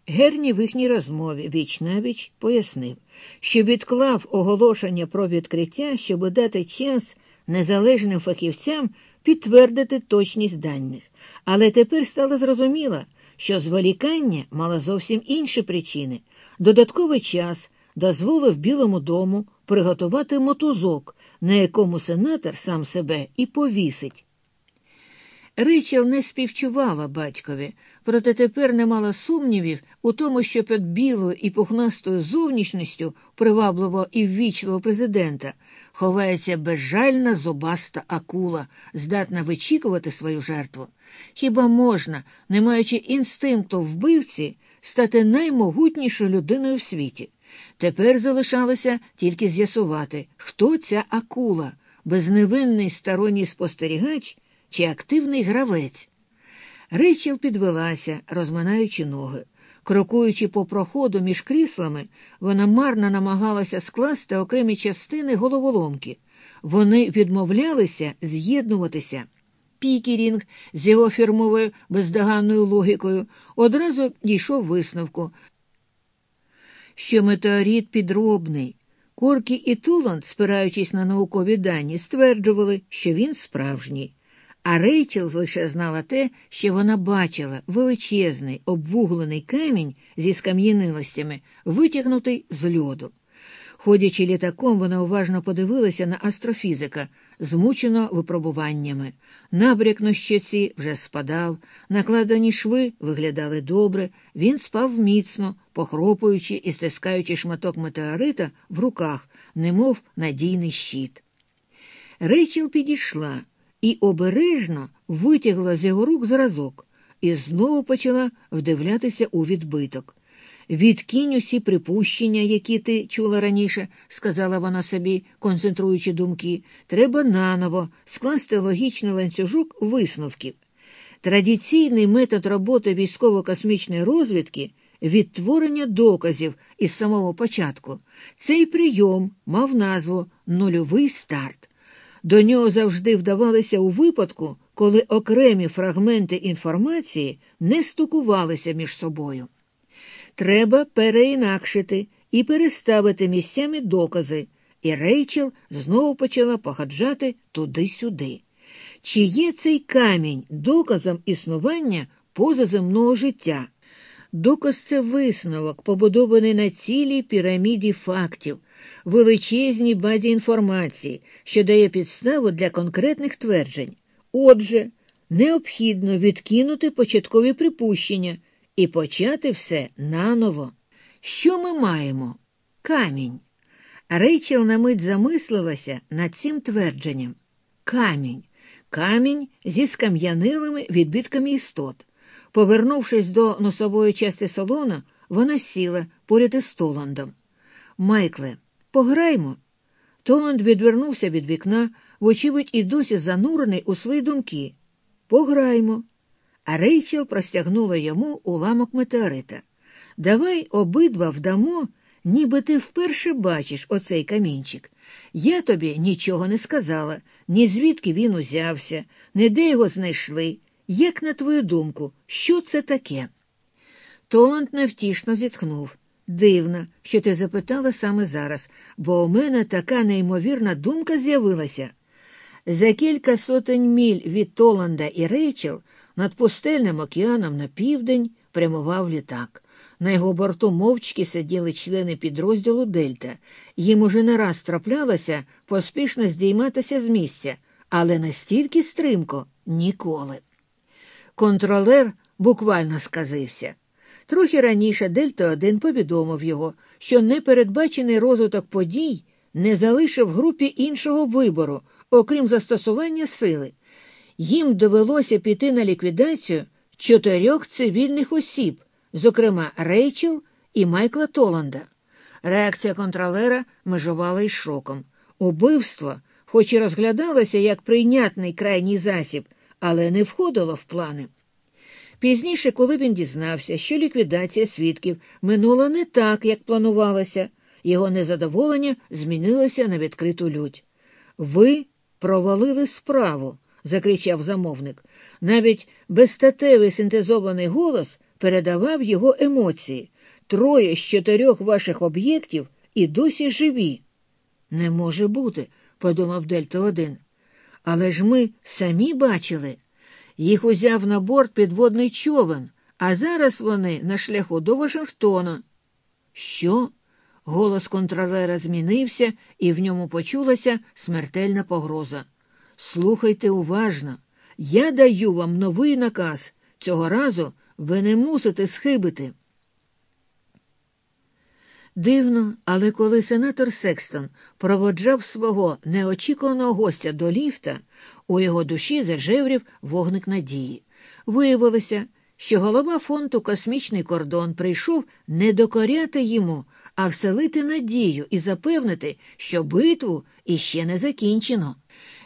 Speaker 1: Герні в їхній розмові віч навіч пояснив, що відклав оголошення про відкриття, щоб дати час незалежним фахівцям підтвердити точність даних. Але тепер стало зрозуміло, що зволікання мало зовсім інші причини. Додатковий час дозволив Білому дому приготувати мотузок, на якому сенатор сам себе і повісить. Ричел не співчувала батькові, проте тепер не мала сумнівів у тому, що під білою і пухнастою зовнішністю привабливого і ввічливого президента ховається безжальна зубаста акула, здатна вичікувати свою жертву. Хіба можна, не маючи інстинкту вбивці, стати наймогутнішою людиною в світі? Тепер залишалося тільки з'ясувати, хто ця акула, безневинний сторонній спостерігач чи активний гравець. Рейчел підвелася, розминаючи ноги. Крокуючи по проходу між кріслами, вона марно намагалася скласти окремі частини головоломки. Вони відмовлялися з'єднуватися. Пікерінг з його фірмовою бездоганною логікою одразу дійшов висновку, що метеорит підробний. Коркі і Туланд, спираючись на наукові дані, стверджували, що він справжній. А Рейчел лише знала те, що вона бачила величезний обвуглений камінь зі скам'янилостями, витягнутий з льоду. Ходячи літаком, вона уважно подивилася на астрофізика, змучено випробуваннями. Набряк на щоці вже спадав, накладені шви виглядали добре, він спав міцно, похропуючи і стискаючи шматок метеорита в руках, немов надійний щит. Рейчел підійшла і обережно витягла з його рук зразок і знову почала вдивлятися у відбиток. Відкинь усі припущення, які ти чула раніше, сказала вона собі, концентруючи думки, треба наново скласти логічний ланцюжок висновків. Традиційний метод роботи військово-космічної розвідки відтворення доказів із самого початку. Цей прийом мав назву нульовий старт. До нього завжди вдавалися у випадку, коли окремі фрагменти інформації не стукувалися між собою. Треба переінакшити і переставити місцями докази, і Рейчел знову почала походжати туди-сюди. Чи є цей камінь доказом існування позаземного життя? Доказ це висновок, побудований на цілій піраміді фактів, величезній базі інформації, що дає підставу для конкретних тверджень. Отже, необхідно відкинути початкові припущення і почати все наново. Що ми маємо? Камінь. Рейчел на мить замислилася над цим твердженням. Камінь. Камінь зі скам'янилими відбитками істот. Повернувшись до носової частини салона, вона сіла поряд із Толандом. Майкле, пограймо. Толанд відвернувся від вікна, вочевидь, і досі занурений у свої думки. Пограймо а Рейчел простягнула йому уламок метеорита. давай обидва вдамо, ніби ти вперше бачиш оцей камінчик. Я тобі нічого не сказала, ні звідки він узявся, ні де його знайшли. Як, на твою думку, що це таке? Толанд невтішно зітхнув. Дивно, що ти запитала саме зараз, бо у мене така неймовірна думка з'явилася. За кілька сотень міль від Толанда і Рейчел над пустельним океаном на південь прямував літак. На його борту мовчки сиділи члени підрозділу Дельта. Їм уже не раз траплялося поспішно здійматися з місця, але настільки стрімко ніколи. Контролер буквально сказився. Трохи раніше Дельта 1 повідомив його, що непередбачений розвиток подій не залишив групі іншого вибору, окрім застосування сили. Їм довелося піти на ліквідацію чотирьох цивільних осіб, зокрема Рейчел і Майкла Толанда. Реакція контролера межувала із шоком. Убивство, хоч і розглядалося як прийнятний крайній засіб, але не входило в плани. Пізніше, коли він дізнався, що ліквідація свідків минула не так, як планувалося, його незадоволення змінилося на відкриту лють. Ви провалили справу, закричав замовник. Навіть безстатевий синтезований голос передавав його емоції. Троє з чотирьох ваших об'єктів і досі живі. Не може бути, подумав Дельта 1 Але ж ми самі бачили. Їх узяв на борт підводний човен, а зараз вони на шляху до Вашингтона. Що? Голос контролера змінився, і в ньому почулася смертельна погроза. Слухайте уважно, я даю вам новий наказ. Цього разу ви не мусите схибити. Дивно, але коли сенатор Секстон проводжав свого неочікуваного гостя до ліфта, у його душі зажеврів вогник надії. Виявилося, що голова фонду Космічний кордон прийшов не докоряти йому, а вселити надію і запевнити, що битву іще не закінчено.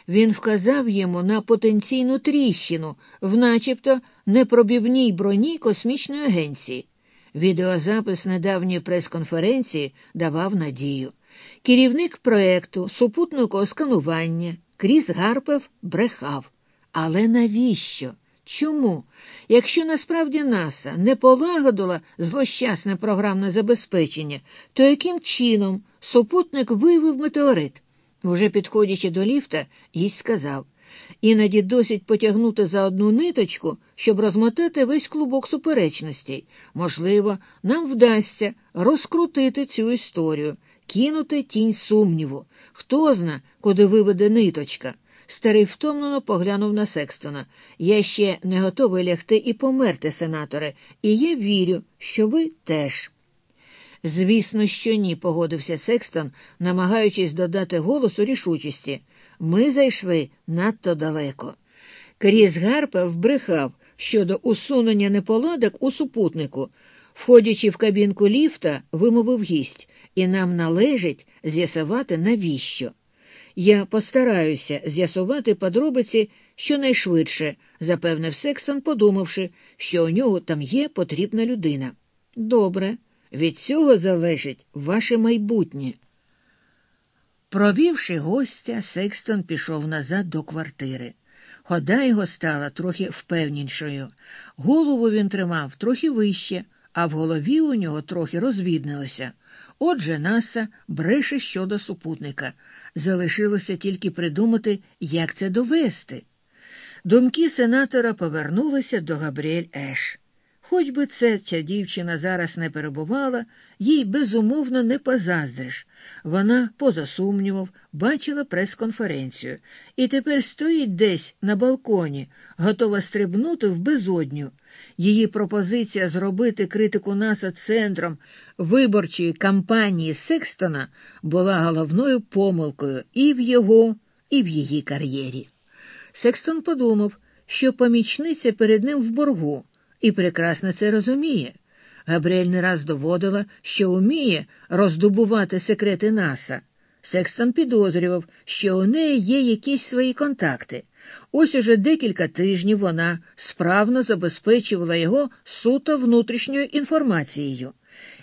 Speaker 1: Він вказав йому на потенційну тріщину в начебто непробівній броні космічної агенції. Відеозапис недавньої прес-конференції давав надію. Керівник проекту супутникового сканування Кріс Гарпев брехав. Але навіщо? Чому? Якщо насправді НАСА не полагодила злощасне програмне забезпечення, то яким чином супутник виявив метеорит? Уже підходячи до ліфта, гість сказав іноді досить потягнути за одну ниточку, щоб розмотати весь клубок суперечностей. Можливо, нам вдасться розкрутити цю історію, кинути тінь сумніву. Хто зна, куди виведе ниточка. Старий втомлено поглянув на Секстона. Я ще не готовий лягти і померти, сенаторе, і я вірю, що ви теж. Звісно, що ні, погодився Секстон, намагаючись додати голосу рішучості. Ми зайшли надто далеко. Кріс Гарпа вбрехав щодо усунення неполадок у супутнику. Входячи в кабінку ліфта, вимовив гість, і нам належить з'ясувати, навіщо. Я постараюся з'ясувати подробиці щонайшвидше, запевнив Секстон, подумавши, що у нього там є потрібна людина. Добре, від цього залежить ваше майбутнє. Провівши гостя, Секстон пішов назад до квартири. Хода його стала трохи впевнішою. Голову він тримав трохи вище, а в голові у нього трохи розвіднилося. Отже, Наса бреше щодо супутника. Залишилося тільки придумати, як це довести. Думки сенатора повернулися до Габріель Еш. Хоч би це ця дівчина зараз не перебувала, їй безумовно не позаздриш. Вона, поза сумнівом, бачила прес-конференцію і тепер стоїть десь на балконі, готова стрибнути в безодню. Її пропозиція зробити критику НАСА центром виборчої кампанії Секстона була головною помилкою і в його, і в її кар'єрі. Секстон подумав, що помічниця перед ним в боргу і прекрасно це розуміє. Габріель не раз доводила, що вміє роздобувати секрети Наса. Секстон підозрював, що у неї є якісь свої контакти, Ось уже декілька тижнів вона справно забезпечувала його суто внутрішньою інформацією.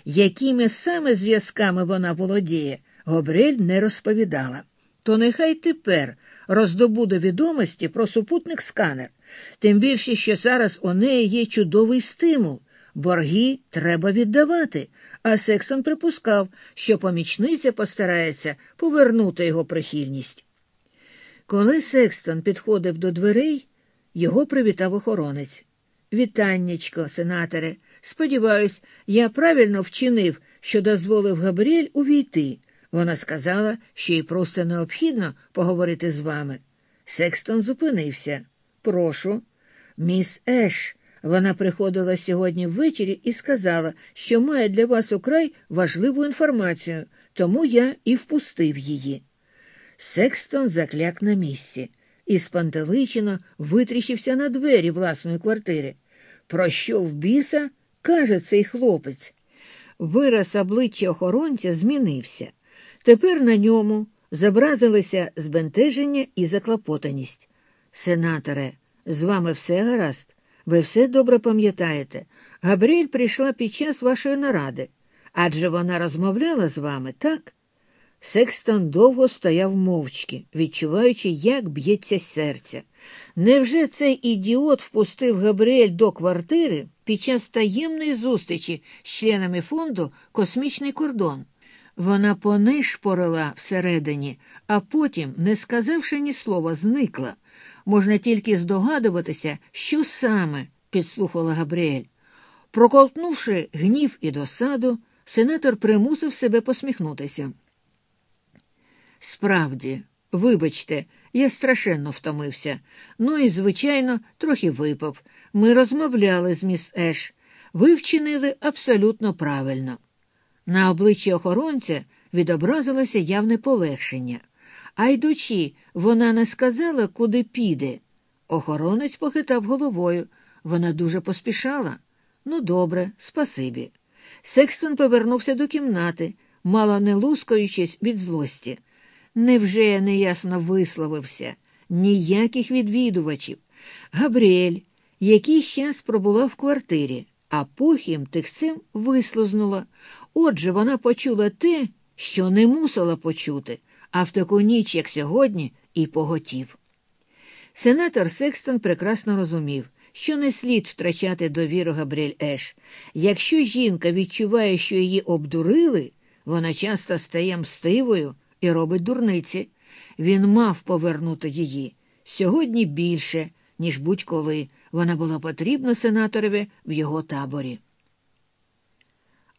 Speaker 1: Якими саме зв'язками вона володіє, Гобрель не розповідала. То нехай тепер роздобуде відомості про супутник сканер, тим більше, що зараз у неї є чудовий стимул. Борги треба віддавати, а Секстон припускав, що помічниця постарається повернути його прихильність. Коли Секстон підходив до дверей, його привітав охоронець. Вітаннячко, сенаторе, сподіваюсь, я правильно вчинив, що дозволив Габріель увійти. Вона сказала, що їй просто необхідно поговорити з вами. Секстон зупинився. Прошу, міс Еш. Вона приходила сьогодні ввечері і сказала, що має для вас украй важливу інформацію, тому я і впустив її. Секстон закляк на місці і спантеличено витріщився на двері власної квартири. Про що в біса каже цей хлопець? Вираз обличчя охоронця змінився. Тепер на ньому зобразилися збентеження і заклопотаність. Сенаторе, з вами все гаразд. Ви все добре пам'ятаєте. Габріель прийшла під час вашої наради. Адже вона розмовляла з вами, так? Секстон довго стояв мовчки, відчуваючи, як б'ється серця. Невже цей ідіот впустив Габріель до квартири під час таємної зустрічі з членами фонду Космічний кордон? Вона понишпорила всередині, а потім, не сказавши ні слова, зникла. Можна тільки здогадуватися, що саме підслухала Габріель. Проковтнувши гнів і досаду, сенатор примусив себе посміхнутися. Справді, вибачте, я страшенно втомився. Ну і, звичайно, трохи випав. Ми розмовляли з міс Еш. Ви вчинили абсолютно правильно. На обличчі охоронця відобразилося явне полегшення. А йдучи, вона не сказала, куди піде. Охоронець похитав головою. Вона дуже поспішала. Ну, добре, спасибі. Секстон повернувся до кімнати, мало не лускаючись від злості. Невже я неясно висловився? Ніяких відвідувачів. Габріель якийсь час пробула в квартирі, а потім тихцем вислузнула. Отже, вона почула те, що не мусила почути, а в таку ніч, як сьогодні, і поготів. Сенатор Секстон прекрасно розумів, що не слід втрачати довіру Габріель Еш. Якщо жінка відчуває, що її обдурили, вона часто стає мстивою і робить дурниці. Він мав повернути її. Сьогодні більше, ніж будь-коли вона була потрібна сенаторові в його таборі.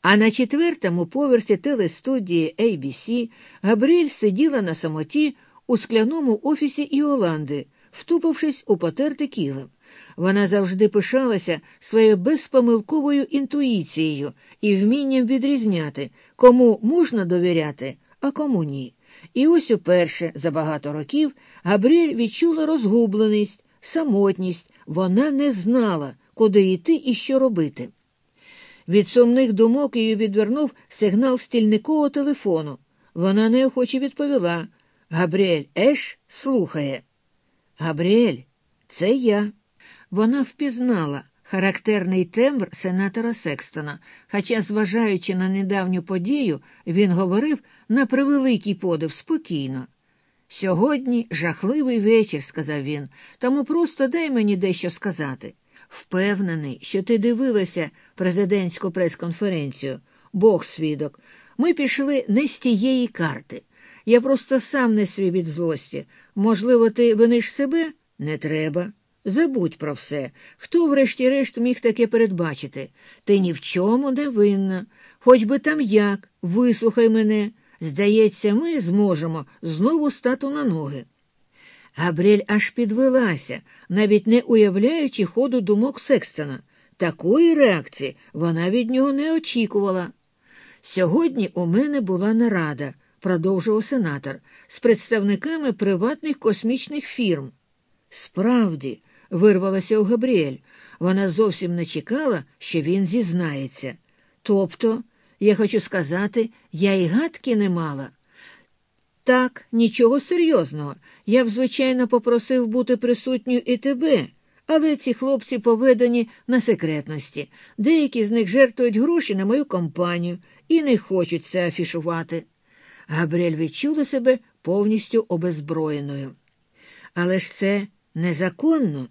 Speaker 1: А на четвертому поверсі телестудії ABC Габріель сиділа на самоті у скляному офісі Іоланди, втупившись у потертий кілем. Вона завжди пишалася своєю безпомилковою інтуїцією і вмінням відрізняти, кому можна довіряти, а кому ні. І ось уперше за багато років Габріель відчула розгубленість, самотність, вона не знала, куди йти і що робити. Від сумних думок її відвернув сигнал стільникового телефону. Вона неохоче відповіла. Габріель Еш слухає. Габріель, це я. Вона впізнала характерний тембр сенатора Секстона, хоча, зважаючи на недавню подію, він говорив на превеликий подив спокійно. Сьогодні жахливий вечір, сказав він, тому просто дай мені дещо сказати. Впевнений, що ти дивилася президентську прес-конференцію, Бог свідок. Ми пішли не з тієї карти. Я просто сам не свій від злості. Можливо, ти виниш себе? Не треба. Забудь про все. Хто, врешті-решт, міг таке передбачити? Ти ні в чому не винна. Хоч би там як, вислухай мене. Здається, ми зможемо знову стати на ноги. Габріель аж підвелася, навіть не уявляючи ходу думок Секстона. Такої реакції вона від нього не очікувала. Сьогодні у мене була нарада, продовжував сенатор, з представниками приватних космічних фірм. Справді, вирвалася у Габріель, вона зовсім не чекала, що він зізнається. Тобто, я хочу сказати, я і гадки не мала. Так, нічого серйозного. Я б, звичайно, попросив бути присутньою і тебе, але ці хлопці поведені на секретності. Деякі з них жертвують гроші на мою компанію і не хочуть це афішувати. Габріель відчула себе повністю обезброєною. Але ж це незаконно.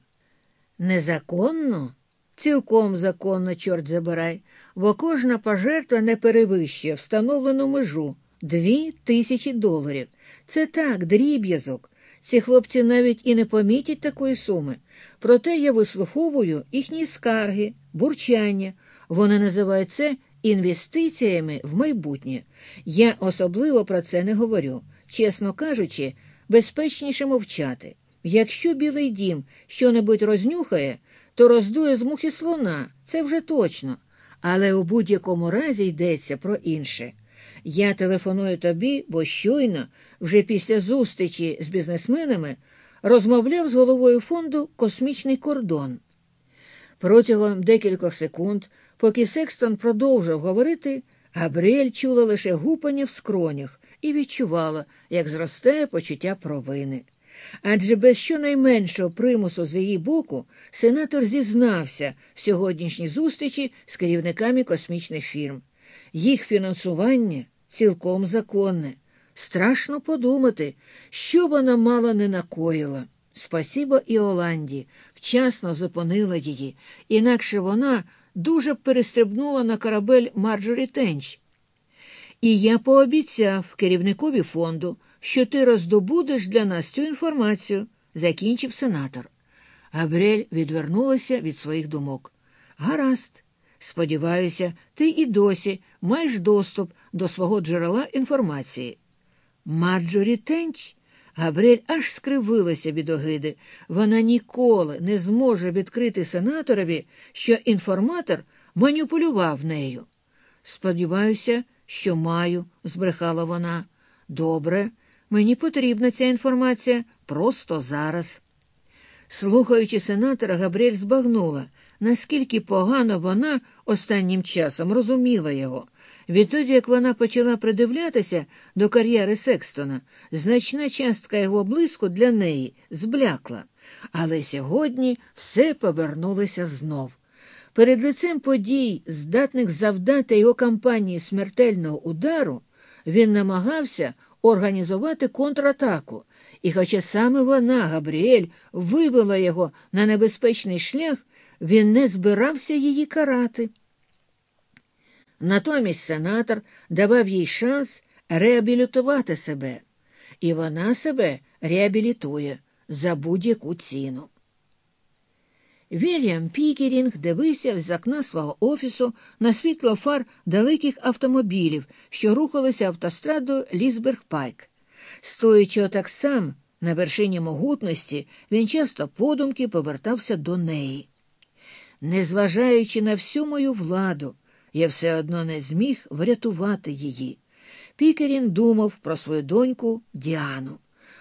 Speaker 1: Незаконно? Цілком законно, чорт забирай, бо кожна пожертва не перевищує встановлену межу дві тисячі доларів. Це так, дріб'язок. Ці хлопці навіть і не помітять такої суми. Проте я вислуховую їхні скарги, бурчання. Вони називають це інвестиціями в майбутнє. Я особливо про це не говорю. Чесно кажучи, безпечніше мовчати. Якщо Білий дім що-небудь рознюхає, то роздує з мухи слона, це вже точно. Але у будь-якому разі йдеться про інше. Я телефоную тобі, бо щойно, вже після зустрічі з бізнесменами, розмовляв з головою фонду Космічний кордон. Протягом декількох секунд, поки Секстон продовжив говорити, Габріель чула лише гупання в скронях і відчувала, як зростає почуття провини. Адже без щонайменшого примусу з її боку сенатор зізнався в сьогоднішній зустрічі з керівниками космічних фірм. Їх фінансування цілком законне. Страшно подумати, що вона мало не накоїла. Спасіба і Оланді вчасно зупинила її, інакше вона дуже перестрибнула на корабель Марджорі Тенч. І я пообіцяв керівникові фонду, що ти роздобудеш для нас цю інформацію, закінчив сенатор. Габріель відвернулася від своїх думок. Гаразд, сподіваюся, ти і досі маєш доступ до свого джерела інформації. Марджорі Тенч. Габріель аж скривилася від огиди. Вона ніколи не зможе відкрити сенаторові, що інформатор маніпулював нею. Сподіваюся, що маю, збрехала вона. Добре, мені потрібна ця інформація просто зараз. Слухаючи сенатора, Габріель збагнула, наскільки погано вона останнім часом розуміла його. Відтоді, як вона почала придивлятися до кар'єри Секстона, значна частка його блиску для неї зблякла. Але сьогодні все повернулося знов. Перед лицем подій, здатних завдати його кампанії смертельного удару, він намагався організувати контратаку, і, хоча саме вона, Габріель, вивела його на небезпечний шлях, він не збирався її карати. Натомість сенатор давав їй шанс реабілітувати себе, і вона себе реабілітує за будь-яку ціну. Вільям Пікерінг дивився з окна свого офісу на світло фар далеких автомобілів, що рухалися автострадою Лісберг Пайк. Стоячи отак сам на вершині могутності, він часто подумки повертався до неї. Незважаючи на всю мою владу, я все одно не зміг врятувати її. Пікерін думав про свою доньку Діану.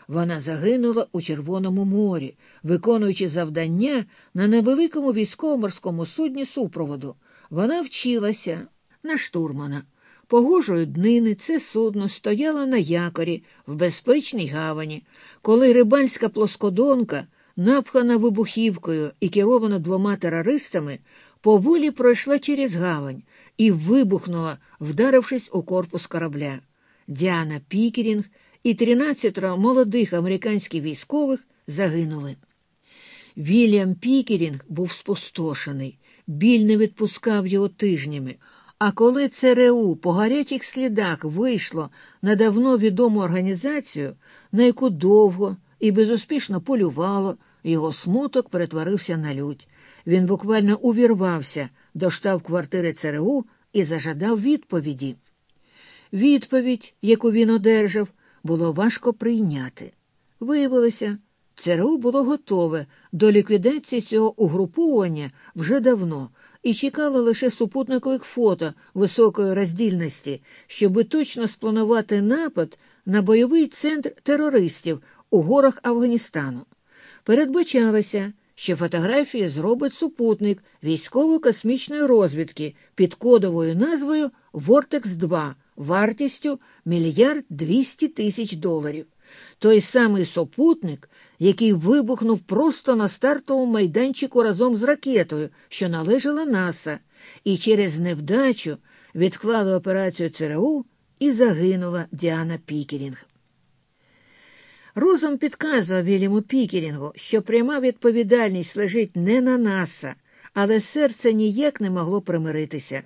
Speaker 1: Вона загинула у Червоному морі, виконуючи завдання на невеликому військово-морському судні супроводу. Вона вчилася на штурмана. Погожої днини це судно стояло на якорі в безпечній гавані, коли рибальська плоскодонка, напхана вибухівкою і керована двома терористами, поволі пройшла через гавань і вибухнула, вдарившись у корпус корабля. Діана Пікерінг і 13 молодих американських військових загинули. Вільям Пікерінг був спустошений, біль не відпускав його тижнями. А коли ЦРУ по гарячих слідах вийшло на давно відому організацію, на яку довго і безуспішно полювало, його смуток перетворився на лють. Він буквально увірвався до штаб-квартири ЦРУ і зажадав відповіді. Відповідь, яку він одержав, було важко прийняти. Виявилося, ЦРУ було готове до ліквідації цього угруповування вже давно і чекало лише супутникових фото високої роздільності, щоби точно спланувати напад на бойовий центр терористів у горах Афганістану. Передбачалося, що фотографії зробить супутник військово-космічної розвідки під кодовою назвою Вортекс 2 вартістю мільярд двісті тисяч доларів. Той самий супутник, який вибухнув просто на стартовому майданчику разом з ракетою, що належала НАСА, і через невдачу відклали операцію ЦРУ і загинула Діана Пікерінг. Розум підказував Вільяму Пікерінгу, що пряма відповідальність лежить не на НАСА, але серце ніяк не могло примиритися.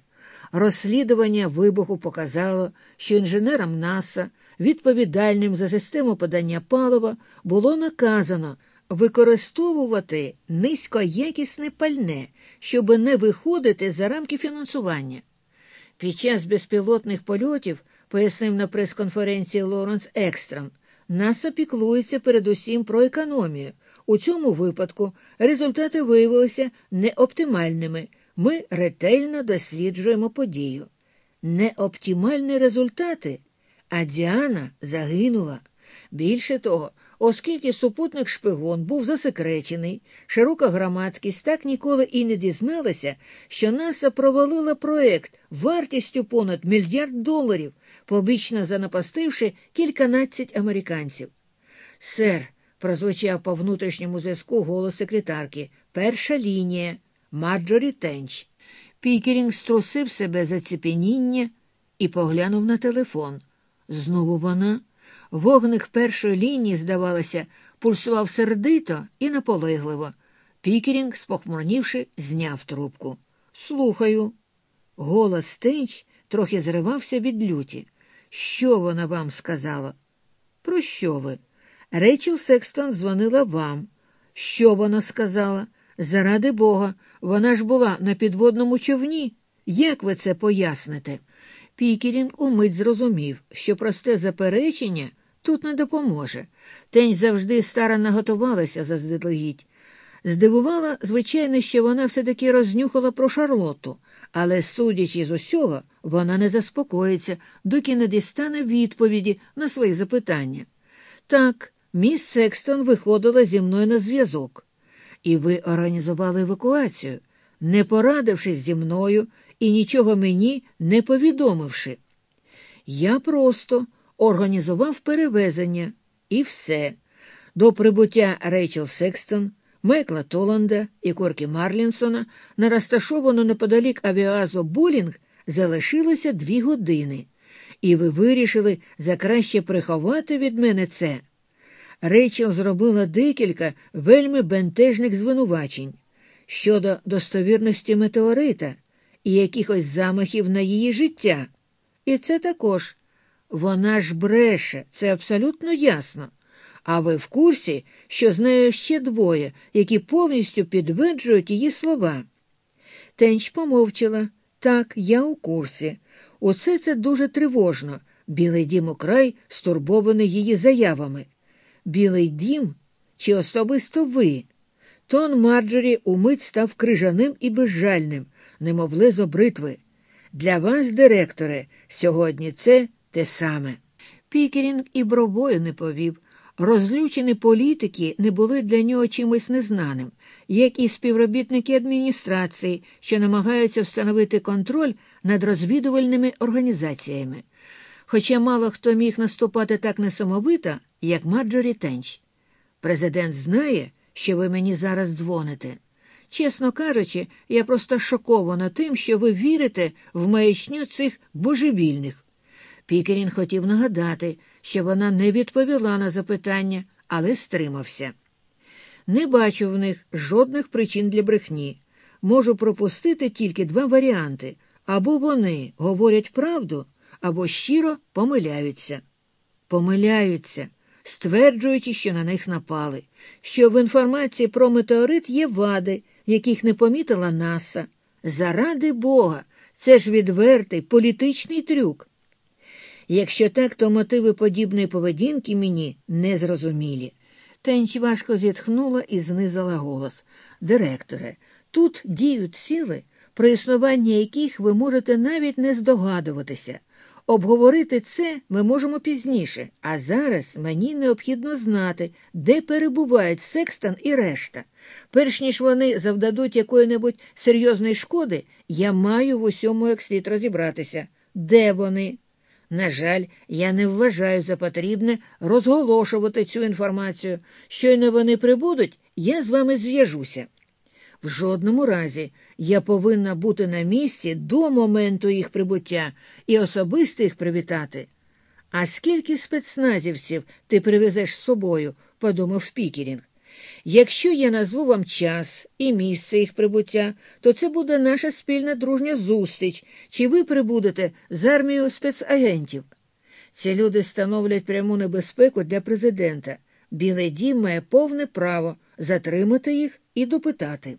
Speaker 1: Розслідування вибуху показало, що інженерам НАСА, відповідальним за систему подання палива, було наказано використовувати низькоякісне пальне, щоб не виходити за рамки фінансування. Під час безпілотних польотів, пояснив на прес-конференції Лоренс Екстрам, НАСА піклується передусім про економію. У цьому випадку результати виявилися неоптимальними. Ми ретельно досліджуємо подію. Неоптимальні результати, а Діана загинула. Більше того, оскільки супутник шпигун був засекречений, широка громадськість так ніколи і не дізналася, що НАСА провалила проект вартістю понад мільярд доларів, побічно занапастивши кільканадцять американців. Сер, прозвучав по внутрішньому зв'язку голос секретарки. Перша лінія Марджорі Тенч. Пікерінг струсив себе за ціпеніння і поглянув на телефон. Знову вона. Вогник першої лінії, здавалося, пульсував сердито і наполегливо. Пікерінг, спохмурнівши, зняв трубку. Слухаю. Голос Тенч трохи зривався від люті. Що вона вам сказала? Про що ви? Рейчел Секстон дзвонила вам. Що вона сказала? Заради Бога, вона ж була на підводному човні. Як ви це поясните? Пікерінг умить зрозумів, що просте заперечення тут не допоможе. Тень завжди старанно готувалася заздалегідь. Здивувала, звичайно, що вона все-таки рознюхала про Шарлоту, але, судячи з усього, вона не заспокоїться, доки не дістане відповіді на свої запитання. Так, міс Секстон виходила зі мною на зв'язок, і ви організували евакуацію, не порадившись зі мною і нічого мені не повідомивши. Я просто організував перевезення і все. До прибуття Рейчел Секстон, Майкла Толанда і Коркі Марлінсона на розташовану неподалік авіазу Булінг залишилося дві години, і ви вирішили закраще приховати від мене це. Рейчел зробила декілька вельми бентежних звинувачень щодо достовірності метеорита і якихось замахів на її життя. І це також. Вона ж бреше, це абсолютно ясно. А ви в курсі, що з нею ще двоє, які повністю підтверджують її слова. Тенч помовчала так, я у курсі. Усе це дуже тривожно. Білий дім украй стурбований її заявами. Білий дім чи особисто ви? Тон Марджорі умить став крижаним і безжальним, немов лезо бритви. Для вас, директоре, сьогодні це те саме. Пікерінг і бровою не повів. Розлючені політики не були для нього чимось незнаним, як і співробітники адміністрації, що намагаються встановити контроль над розвідувальними організаціями. Хоча мало хто міг наступати так несамовито, як Марджорі Тенч. Президент знає, що ви мені зараз дзвоните. Чесно кажучи, я просто шокована тим, що ви вірите в маячню цих божевільних. Пікерін хотів нагадати, що вона не відповіла на запитання, але стримався. Не бачу в них жодних причин для брехні. Можу пропустити тільки два варіанти або вони говорять правду, або щиро помиляються. Помиляються, стверджуючи, що на них напали, що в інформації про метеорит є вади, яких не помітила НАСА. Заради Бога, це ж відвертий політичний трюк. Якщо так, то мотиви подібної поведінки мені не зрозумілі. Тенч важко зітхнула і знизила голос. Директоре, тут діють сили, про існування яких ви можете навіть не здогадуватися. Обговорити це ми можемо пізніше, а зараз мені необхідно знати, де перебувають Секстон і решта. Перш ніж вони завдадуть якої-небудь серйозної шкоди, я маю в усьому як слід розібратися. Де вони? На жаль, я не вважаю за потрібне розголошувати цю інформацію. Щойно вони прибудуть, я з вами зв'яжуся. В жодному разі я повинна бути на місці до моменту їх прибуття і особисто їх привітати. А скільки спецназівців ти привезеш з собою? подумав Пікерінг. Якщо я назву вам час і місце їх прибуття, то це буде наша спільна дружня зустріч, чи ви прибудете з армією спецагентів. Ці люди становлять пряму небезпеку для президента. Білий дім має повне право затримати їх і допитати.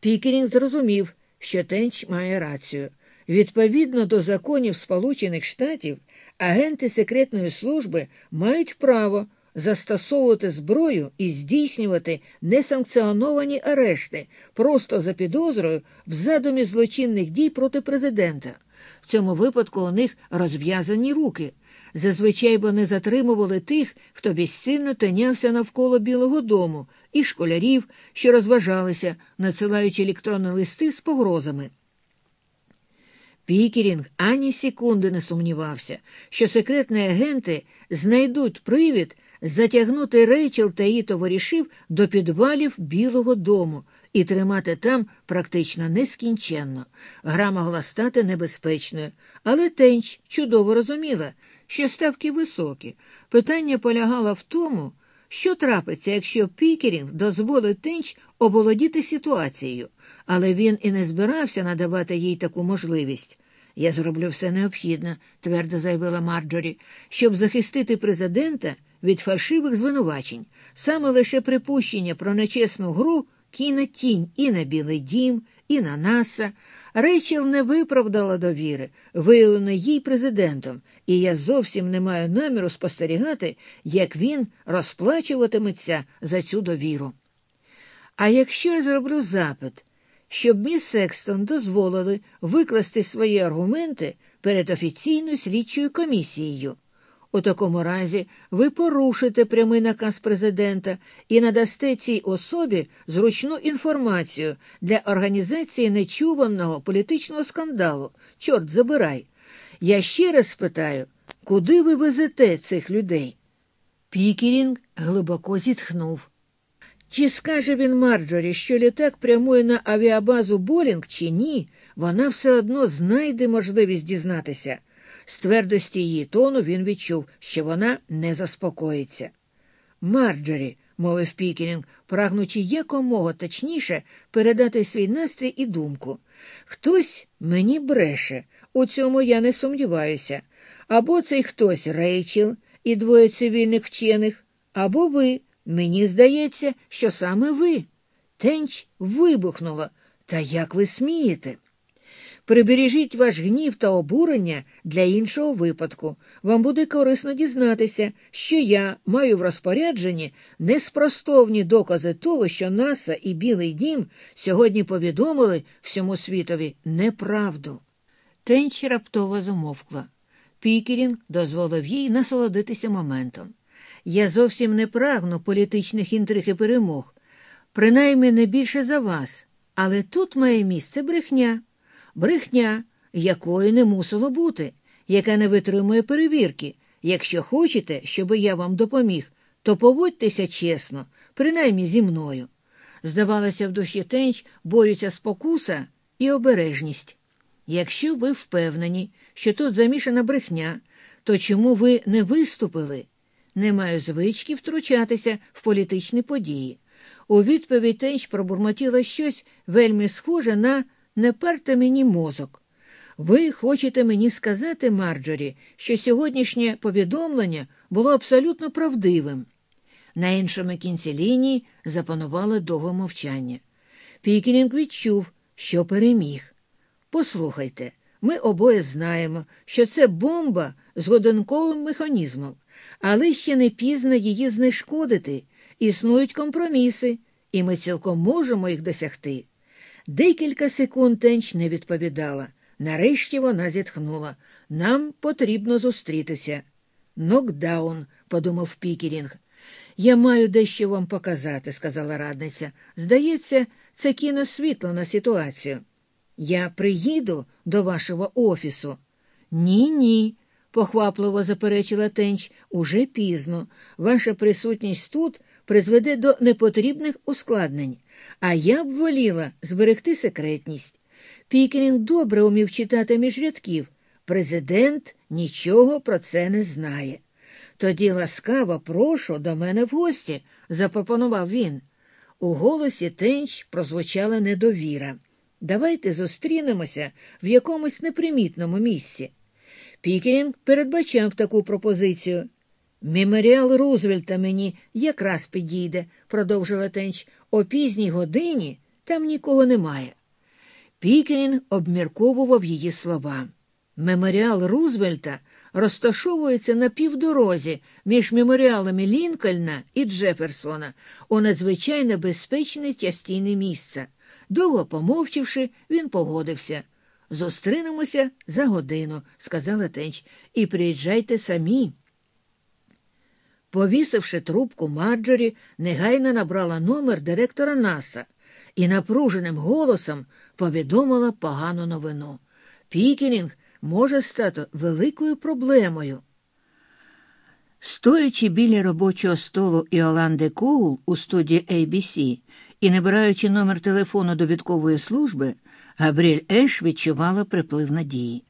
Speaker 1: Пікерінг зрозумів, що Тенч має рацію. Відповідно до законів Сполучених Штатів, агенти секретної служби мають право застосовувати зброю і здійснювати несанкціоновані арешти просто за підозрою в задумі злочинних дій проти президента. В цьому випадку у них розв'язані руки. Зазвичай вони затримували тих, хто безцінно тинявся навколо Білого дому, і школярів, що розважалися, надсилаючи електронні листи з погрозами. Пікерінг ані секунди не сумнівався, що секретні агенти знайдуть привід затягнути Рейчел та її товаришів до підвалів Білого дому і тримати там практично нескінченно. Гра могла стати небезпечною, але Тенч чудово розуміла, що ставки високі. Питання полягало в тому, що трапиться, якщо Пікерінг дозволить Тенч оволодіти ситуацією, але він і не збирався надавати їй таку можливість. Я зроблю все необхідне, твердо заявила Марджорі, щоб захистити президента від фальшивих звинувачень. Саме лише припущення про нечесну гру кине тінь і на Білий дім, і на наса. Рейчел не виправдала довіри, виявленої їй президентом, і я зовсім не маю наміру спостерігати, як він розплачуватиметься за цю довіру. А якщо я зроблю запит, щоб міс Секстон дозволили викласти свої аргументи перед офіційною слідчою комісією. У такому разі ви порушите прямий наказ президента і надасте цій особі зручну інформацію для організації нечуваного політичного скандалу. Чорт забирай. Я ще раз питаю, куди ви везете цих людей? Пікерінг глибоко зітхнув. Чи скаже він Марджорі, що літак прямує на авіабазу Болінг, чи ні, вона все одно знайде можливість дізнатися. З твердості її тону він відчув, що вона не заспокоїться. Марджорі, мовив Пікерінг, прагнучи якомога точніше передати свій настрій і думку. Хтось мені бреше, у цьому я не сумніваюся. Або цей хтось Рейчел і двоє цивільних вчених, або ви. Мені здається, що саме ви. Тенч вибухнула. Та як ви смієте? Прибережіть ваш гнів та обурення для іншого випадку. Вам буде корисно дізнатися, що я маю в розпорядженні неспростовні докази того, що НАСА і Білий дім сьогодні повідомили всьому світові неправду. Тенч раптово замовкла. Пікерінг дозволив їй насолодитися моментом. Я зовсім не прагну політичних інтриг і перемог, принаймні не більше за вас, але тут має місце брехня брехня, якої не мусило бути, яка не витримує перевірки. Якщо хочете, щоб я вам допоміг, то поводьтеся чесно, принаймні зі мною. Здавалося, в душі тенч борються спокуса і обережність. Якщо ви впевнені, що тут замішана брехня, то чому ви не виступили? Не маю звички втручатися в політичні події. У відповідь Тенч пробурмотіла щось вельми схоже на не перте мені мозок. Ви хочете мені сказати, Марджорі, що сьогоднішнє повідомлення було абсолютно правдивим. На іншому кінці лінії запанувало довге мовчання. Пікінінг відчув, що переміг. Послухайте, ми обоє знаємо, що це бомба з годинковим механізмом, але ще не пізно її знешкодити. Існують компроміси, і ми цілком можемо їх досягти. Декілька секунд Тенч не відповідала. Нарешті вона зітхнула. Нам потрібно зустрітися. Нокдаун, подумав Пікерінг. Я маю дещо вам показати, сказала радниця. Здається, це кіносвітло на ситуацію. Я приїду до вашого офісу. Ні, ні. похвапливо заперечила Тенч, уже пізно. Ваша присутність тут призведе до непотрібних ускладнень, а я б воліла зберегти секретність. Пікерінг добре умів читати між рядків. Президент нічого про це не знає. Тоді ласкаво прошу до мене в гості, запропонував він. У голосі Тенч прозвучала недовіра. Давайте зустрінемося в якомусь непримітному місці. Пікерінг передбачав таку пропозицію. Меморіал Рузвельта мені якраз підійде, продовжила Тенч. О пізній годині там нікого немає. Пікерінг обмірковував її слова. Меморіал Рузвельта розташовується на півдорозі між меморіалами Лінкольна і Джеферсона у надзвичайно безпечне тястійне місце. Довго помовчивши, він погодився. Зустрінемося за годину, сказала Тенч, і приїжджайте самі. Повісивши трубку Марджорі, негайно набрала номер директора Наса і напруженим голосом повідомила погану новину. Пікінінг може стати великою проблемою. Стоячи біля робочого столу Іоланди Коул у студії ABC і набираючи номер телефону довідкової служби, Габріель Еш відчувала приплив надії.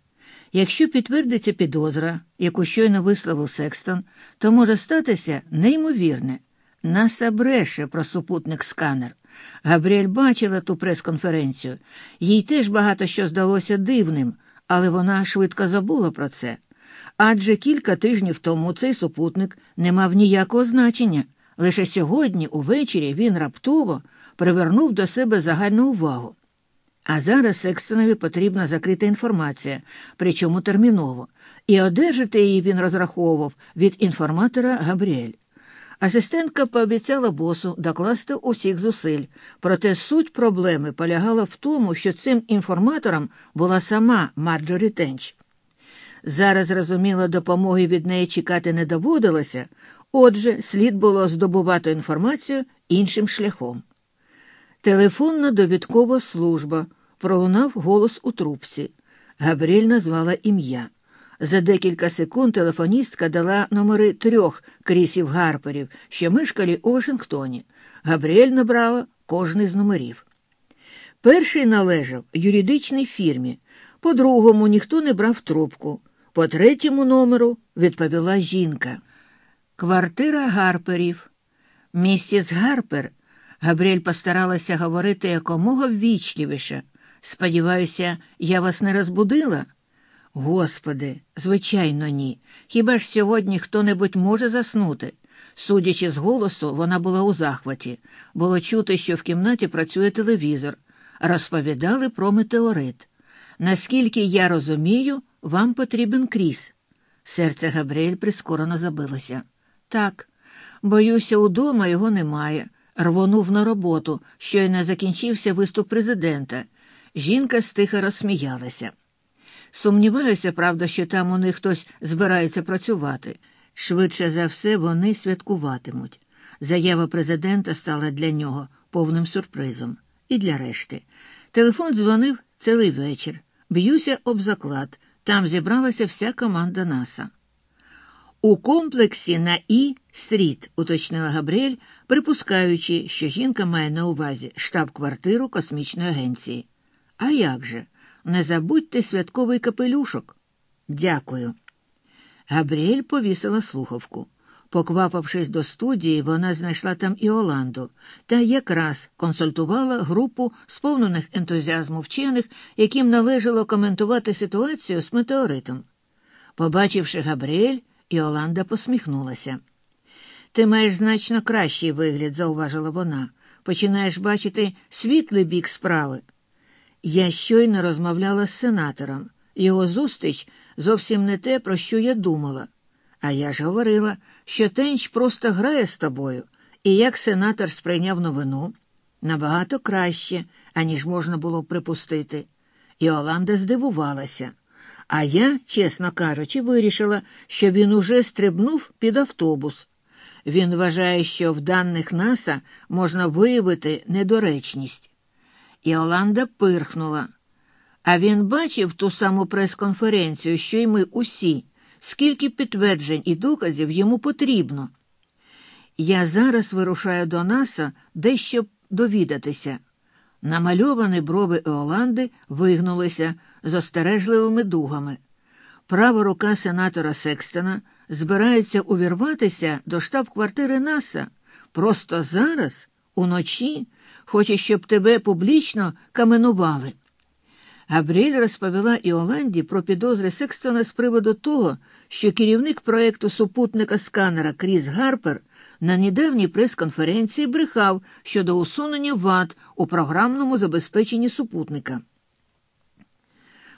Speaker 1: Якщо підтвердиться підозра, яку щойно висловив Секстон, то може статися неймовірне. Наса бреше про супутник сканер. Габріель бачила ту прес-конференцію. Їй теж багато що здалося дивним, але вона швидко забула про це. Адже кілька тижнів тому цей супутник не мав ніякого значення. Лише сьогодні, увечері, він раптово привернув до себе загальну увагу. А зараз Секстонові потрібна закрита інформація, причому терміново, і одержати її він розраховував від інформатора Габріель. Асистентка пообіцяла босу докласти усіх зусиль, проте суть проблеми полягала в тому, що цим інформатором була сама Марджорі Тенч. Зараз, зрозуміло, допомоги від неї чекати не доводилося, отже, слід було здобувати інформацію іншим шляхом. Телефонна довідкова служба пролунав голос у трубці. Габріель назвала ім'я. За декілька секунд телефоністка дала номери трьох крісів гарперів, що мешкали у Вашингтоні. Габріель набрала кожний з номерів. Перший належав юридичній фірмі, по другому ніхто не брав трубку, по третьому номеру відповіла жінка. Квартира Гарперів. Місіс Гарпер. Габріель постаралася говорити якомога ввічливіше. Сподіваюся, я вас не розбудила? Господи, звичайно, ні. Хіба ж сьогодні хто небудь може заснути? Судячи з голосу, вона була у захваті. Було чути, що в кімнаті працює телевізор. Розповідали про метеорит. Наскільки я розумію, вам потрібен кріс. Серце Габріель прискорено забилося. Так, боюся, удома його немає. Рвонув на роботу, щойно закінчився виступ президента. Жінка стиха розсміялася. Сумніваюся, правда, що там у них хтось збирається працювати. Швидше за все, вони святкуватимуть. Заява президента стала для нього повним сюрпризом. І для решти. Телефон дзвонив цілий вечір. Б'юся об заклад. Там зібралася вся команда НАСА. У комплексі на І стріт, уточнила Габріель, припускаючи, що жінка має на увазі штаб-квартиру космічної агенції. А як же? Не забудьте святковий капелюшок. Дякую. Габріель повісила слухавку. Поквапившись до студії, вона знайшла там і Оланду та якраз консультувала групу сповнених ентузіазму вчених, яким належало коментувати ситуацію з метеоритом. Побачивши Габріель, Іоланда посміхнулася. Ти маєш значно кращий вигляд, зауважила вона. Починаєш бачити світлий бік справи. Я щойно розмовляла з сенатором. Його зустріч зовсім не те, про що я думала. А я ж говорила, що Тенч просто грає з тобою, і як сенатор сприйняв новину набагато краще, аніж можна було припустити. І Оланда здивувалася. А я, чесно кажучи, вирішила, що він уже стрибнув під автобус. Він вважає, що в даних НАСА можна виявити недоречність. І Оланда пирхнула. А він бачив ту саму прес-конференцію, що й ми усі. скільки підтверджень і доказів йому потрібно. Я зараз вирушаю до Наса дещо довідатися. Намальовані брови Еоланди вигнулися з остережливими дугами. Права рука сенатора Секстона збирається увірватися до штаб-квартири Наса. Просто зараз, уночі, хоче, щоб тебе публічно каменували. Габріель розповіла Іоланді про підозри Секстона з приводу того, що керівник проєкту супутника сканера Кріс Гарпер на недавній прес-конференції брехав щодо усунення вад у програмному забезпеченні супутника.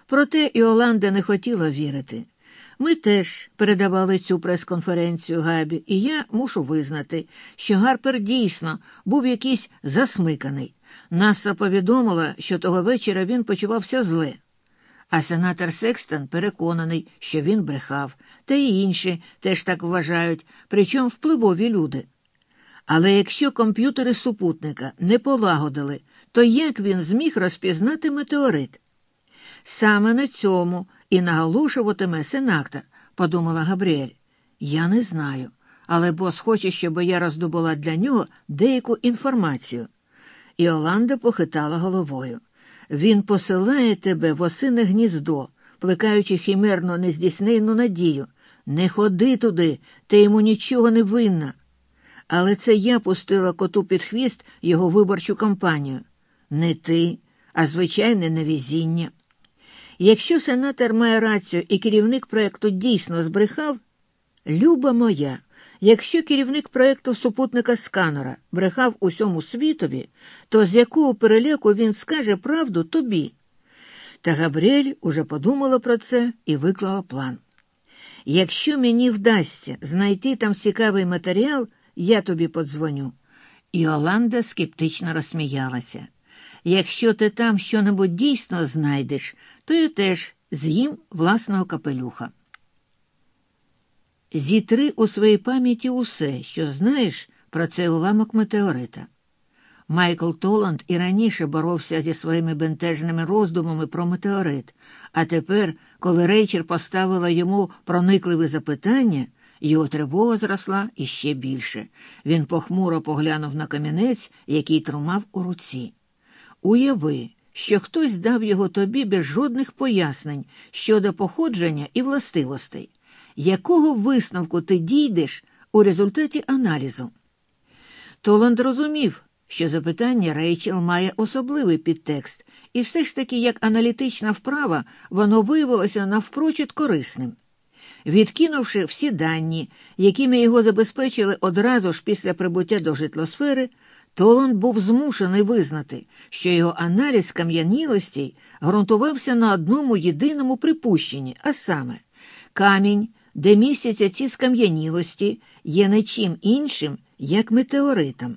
Speaker 1: Проте Іоланда не хотіла вірити. Ми теж передавали цю прес-конференцію Габі, і я мушу визнати, що Гарпер дійсно був якийсь засмиканий. Наса повідомила, що того вечора він почувався зле. А сенатор Секстон переконаний, що він брехав, та й інші теж так вважають, причому впливові люди. Але якщо комп'ютери супутника не полагодили, то як він зміг розпізнати метеорит? Саме на цьому і наголошуватиме сенатор, подумала Габріель. Я не знаю, але бос хоче, щоб я роздобула для нього деяку інформацію. І Оланда похитала головою. Він посилає тебе в осине гніздо, плекаючи хімерно нездійсненну надію. Не ходи туди, ти йому нічого не винна. Але це я пустила коту під хвіст його виборчу кампанію. Не ти, а звичайне невізіння. Якщо сенатор має рацію і керівник проєкту дійсно збрехав, люба моя, якщо керівник проєкту супутника сканера брехав усьому світові, то з якого переляку він скаже правду тобі? Та Габріель уже подумала про це і виклала план. Якщо мені вдасться знайти там цікавий матеріал, я тобі подзвоню. І Оланда скептично розсміялася. Якщо ти там щонебудь дійсно знайдеш, то я теж з'їм власного капелюха. Зітри у своїй пам'яті усе, що знаєш про цей уламок метеорита. Майкл Толанд і раніше боровся зі своїми бентежними роздумами про метеорит, а тепер, коли Рейчер поставила йому проникливе запитання, його тривога зросла іще більше. Він похмуро поглянув на камінець, який тримав у руці. Уяви, що хтось дав його тобі без жодних пояснень щодо походження і властивостей, якого висновку ти дійдеш у результаті аналізу. Толанд розумів, що запитання Рейчел має особливий підтекст, і все ж таки, як аналітична вправа, воно виявилося навпрочуд корисним. Відкинувши всі дані, якими його забезпечили одразу ж після прибуття до житлосфери, Толанд був змушений визнати, що його аналіз кам'янілостей ґрунтувався на одному єдиному припущенні, а саме, камінь, де містяться ці скам'янілості, є не чим іншим, як метеоритом.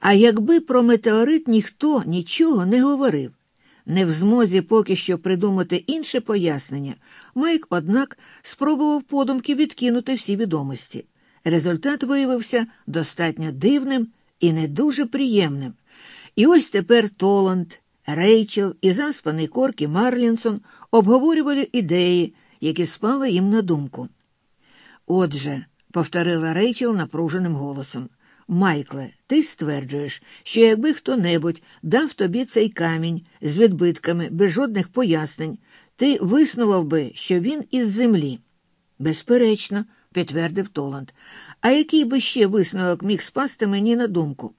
Speaker 1: А якби про метеорит ніхто нічого не говорив, не в змозі поки що придумати інше пояснення, Майк, однак, спробував подумки відкинути всі відомості. Результат виявився достатньо дивним і не дуже приємним. І ось тепер Толанд, Рейчел і заспаний Коркі Марлінсон обговорювали ідеї, які спали їм на думку. Отже, повторила Рейчел напруженим голосом. Майкле, ти стверджуєш, що якби хто небудь дав тобі цей камінь з відбитками без жодних пояснень, ти виснував би, що він із землі. Безперечно, підтвердив Толанд. А який би ще висновок міг спасти мені на думку?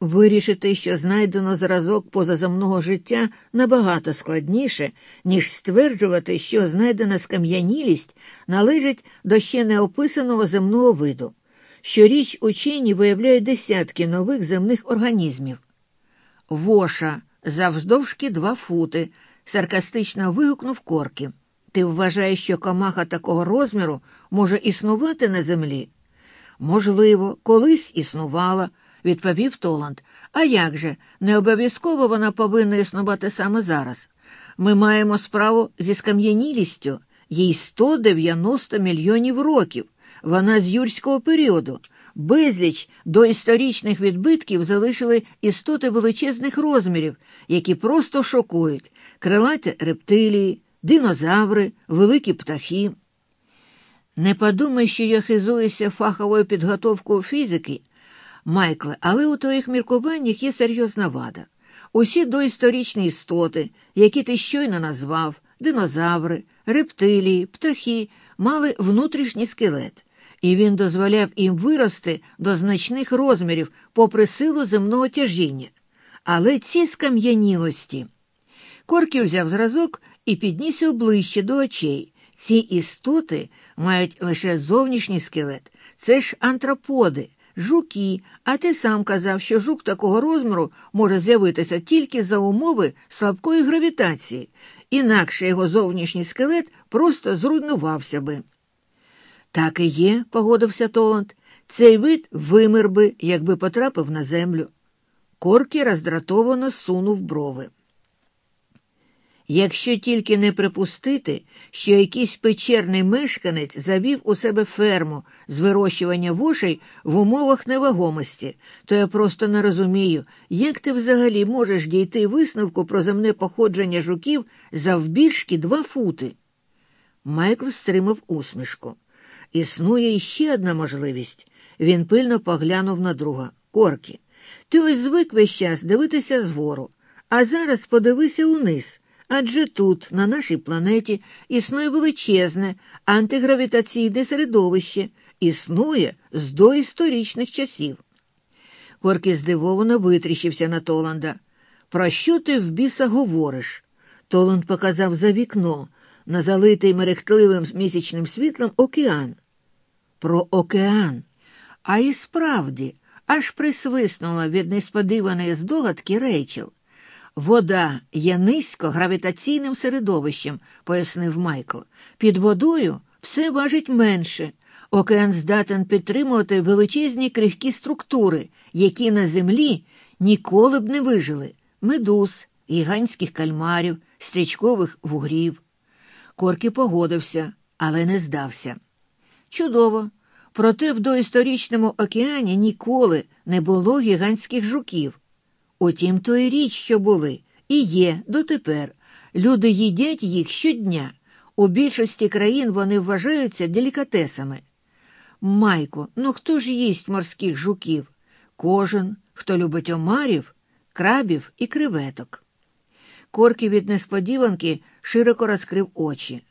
Speaker 1: Вирішити, що знайдено зразок позаземного життя набагато складніше, ніж стверджувати, що знайдена скам'янілість належить до ще неописаного земного виду. Щоріч учені виявляють десятки нових земних організмів. Воша завздовжки два фути, саркастично вигукнув корки. Ти вважаєш, що комаха такого розміру може існувати на землі? Можливо, колись існувала, відповів Толанд. А як же, не обов'язково вона повинна існувати саме зараз. Ми маємо справу зі скам'янілістю, їй 190 мільйонів років. Вона з юрського періоду. Безліч доісторичних відбитків залишили істоти величезних розмірів, які просто шокують крилаті рептилії, динозаври, великі птахи. Не подумай, що я хизуюся фаховою підготовкою фізики, Майкле, але у твоїх міркуваннях є серйозна вада. Усі доісторичні істоти, які ти щойно назвав, динозаври, рептилії, птахи, мали внутрішній скелет, і він дозволяв їм вирости до значних розмірів попри силу земного тяжіння. Але ці скам'янілості. Коркі взяв зразок і підніс його ближче до очей. Ці істоти мають лише зовнішній скелет. Це ж антроподи, жуки, а ти сам казав, що жук такого розміру може з'явитися тільки за умови слабкої гравітації, інакше його зовнішній скелет просто зруйнувався би. Так і є, погодився Толанд. Цей вид вимер би, якби потрапив на землю. Коркі роздратовано сунув брови. Якщо тільки не припустити, що якийсь печерний мешканець завів у себе ферму з вирощування вушей в умовах невагомості, то я просто не розумію, як ти взагалі можеш дійти висновку про земне походження жуків завбільшки два фути. Майкл стримав усмішку. Існує іще одна можливість. Він пильно поглянув на друга. Коркі, ти ось звик весь час дивитися згору, а зараз подивися униз. Адже тут, на нашій планеті, існує величезне антигравітаційне середовище, існує з доісторичних часів. Коркі здивовано витріщився на Толанда. Про що ти в біса говориш? Толанд показав за вікно, на залитий мерехтливим місячним світлом океан. Про океан. А і справді, аж присвиснула від несподіваної здогадки Рейчел. Вода є низько гравітаційним середовищем, пояснив Майкл. Під водою все важить менше. Океан здатен підтримувати величезні крихкі структури, які на землі ніколи б не вижили медуз, гігантських кальмарів, стрічкових вугрів. Коркі погодився, але не здався. Чудово. Проте в доісторичному океані ніколи не було гігантських жуків. Утім, то і річ, що були, і є дотепер. Люди їдять їх щодня. У більшості країн вони вважаються делікатесами. Майко, ну хто ж їсть морських жуків? Кожен, хто любить омарів, крабів і креветок. Корки від несподіванки широко розкрив очі.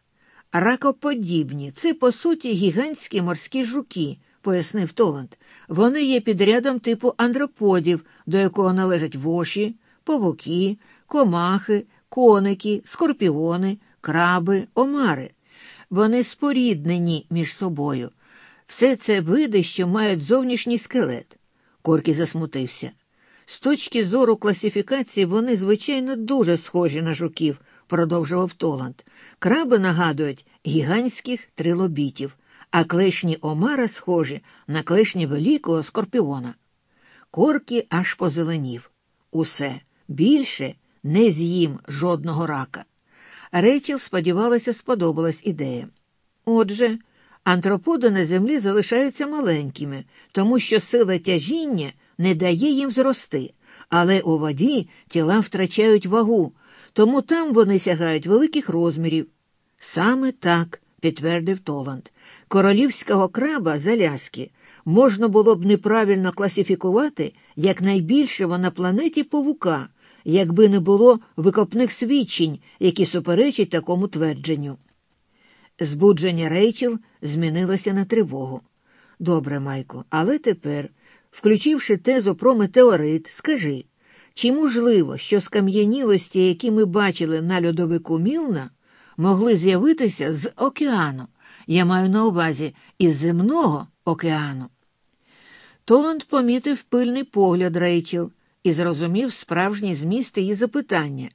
Speaker 1: Ракоподібні це, по суті, гігантські морські жуки, пояснив Толанд. Вони є підрядом типу андроподів, до якого належать воші, павуки, комахи, коники, скорпіони, краби, омари. Вони споріднені між собою. Все це види, що мають зовнішній скелет. Коркі засмутився. З точки зору класифікації вони, звичайно, дуже схожі на жуків, продовжував Толанд. Краби нагадують гігантських трилобітів а клешні Омара схожі на клешні великого скорпіона. Коркі аж позеленів. Усе більше не з'їм жодного рака. Рейчел, сподівалася, сподобалась ідея. Отже, антроподи на землі залишаються маленькими, тому що сила тяжіння не дає їм зрости, але у воді тіла втрачають вагу, тому там вони сягають великих розмірів. Саме так, підтвердив Толанд королівського краба з Аляски можна було б неправильно класифікувати як найбільшого на планеті павука, якби не було викопних свідчень, які суперечать такому твердженню. Збудження Рейчел змінилося на тривогу. Добре, Майко, але тепер, включивши тезу про метеорит, скажи, чи можливо, що скам'янілості, які ми бачили на льодовику Мілна, могли з'явитися з океану? Я маю на увазі із земного океану. Толанд помітив пильний погляд Рейчел і зрозумів справжній зміст її запитання.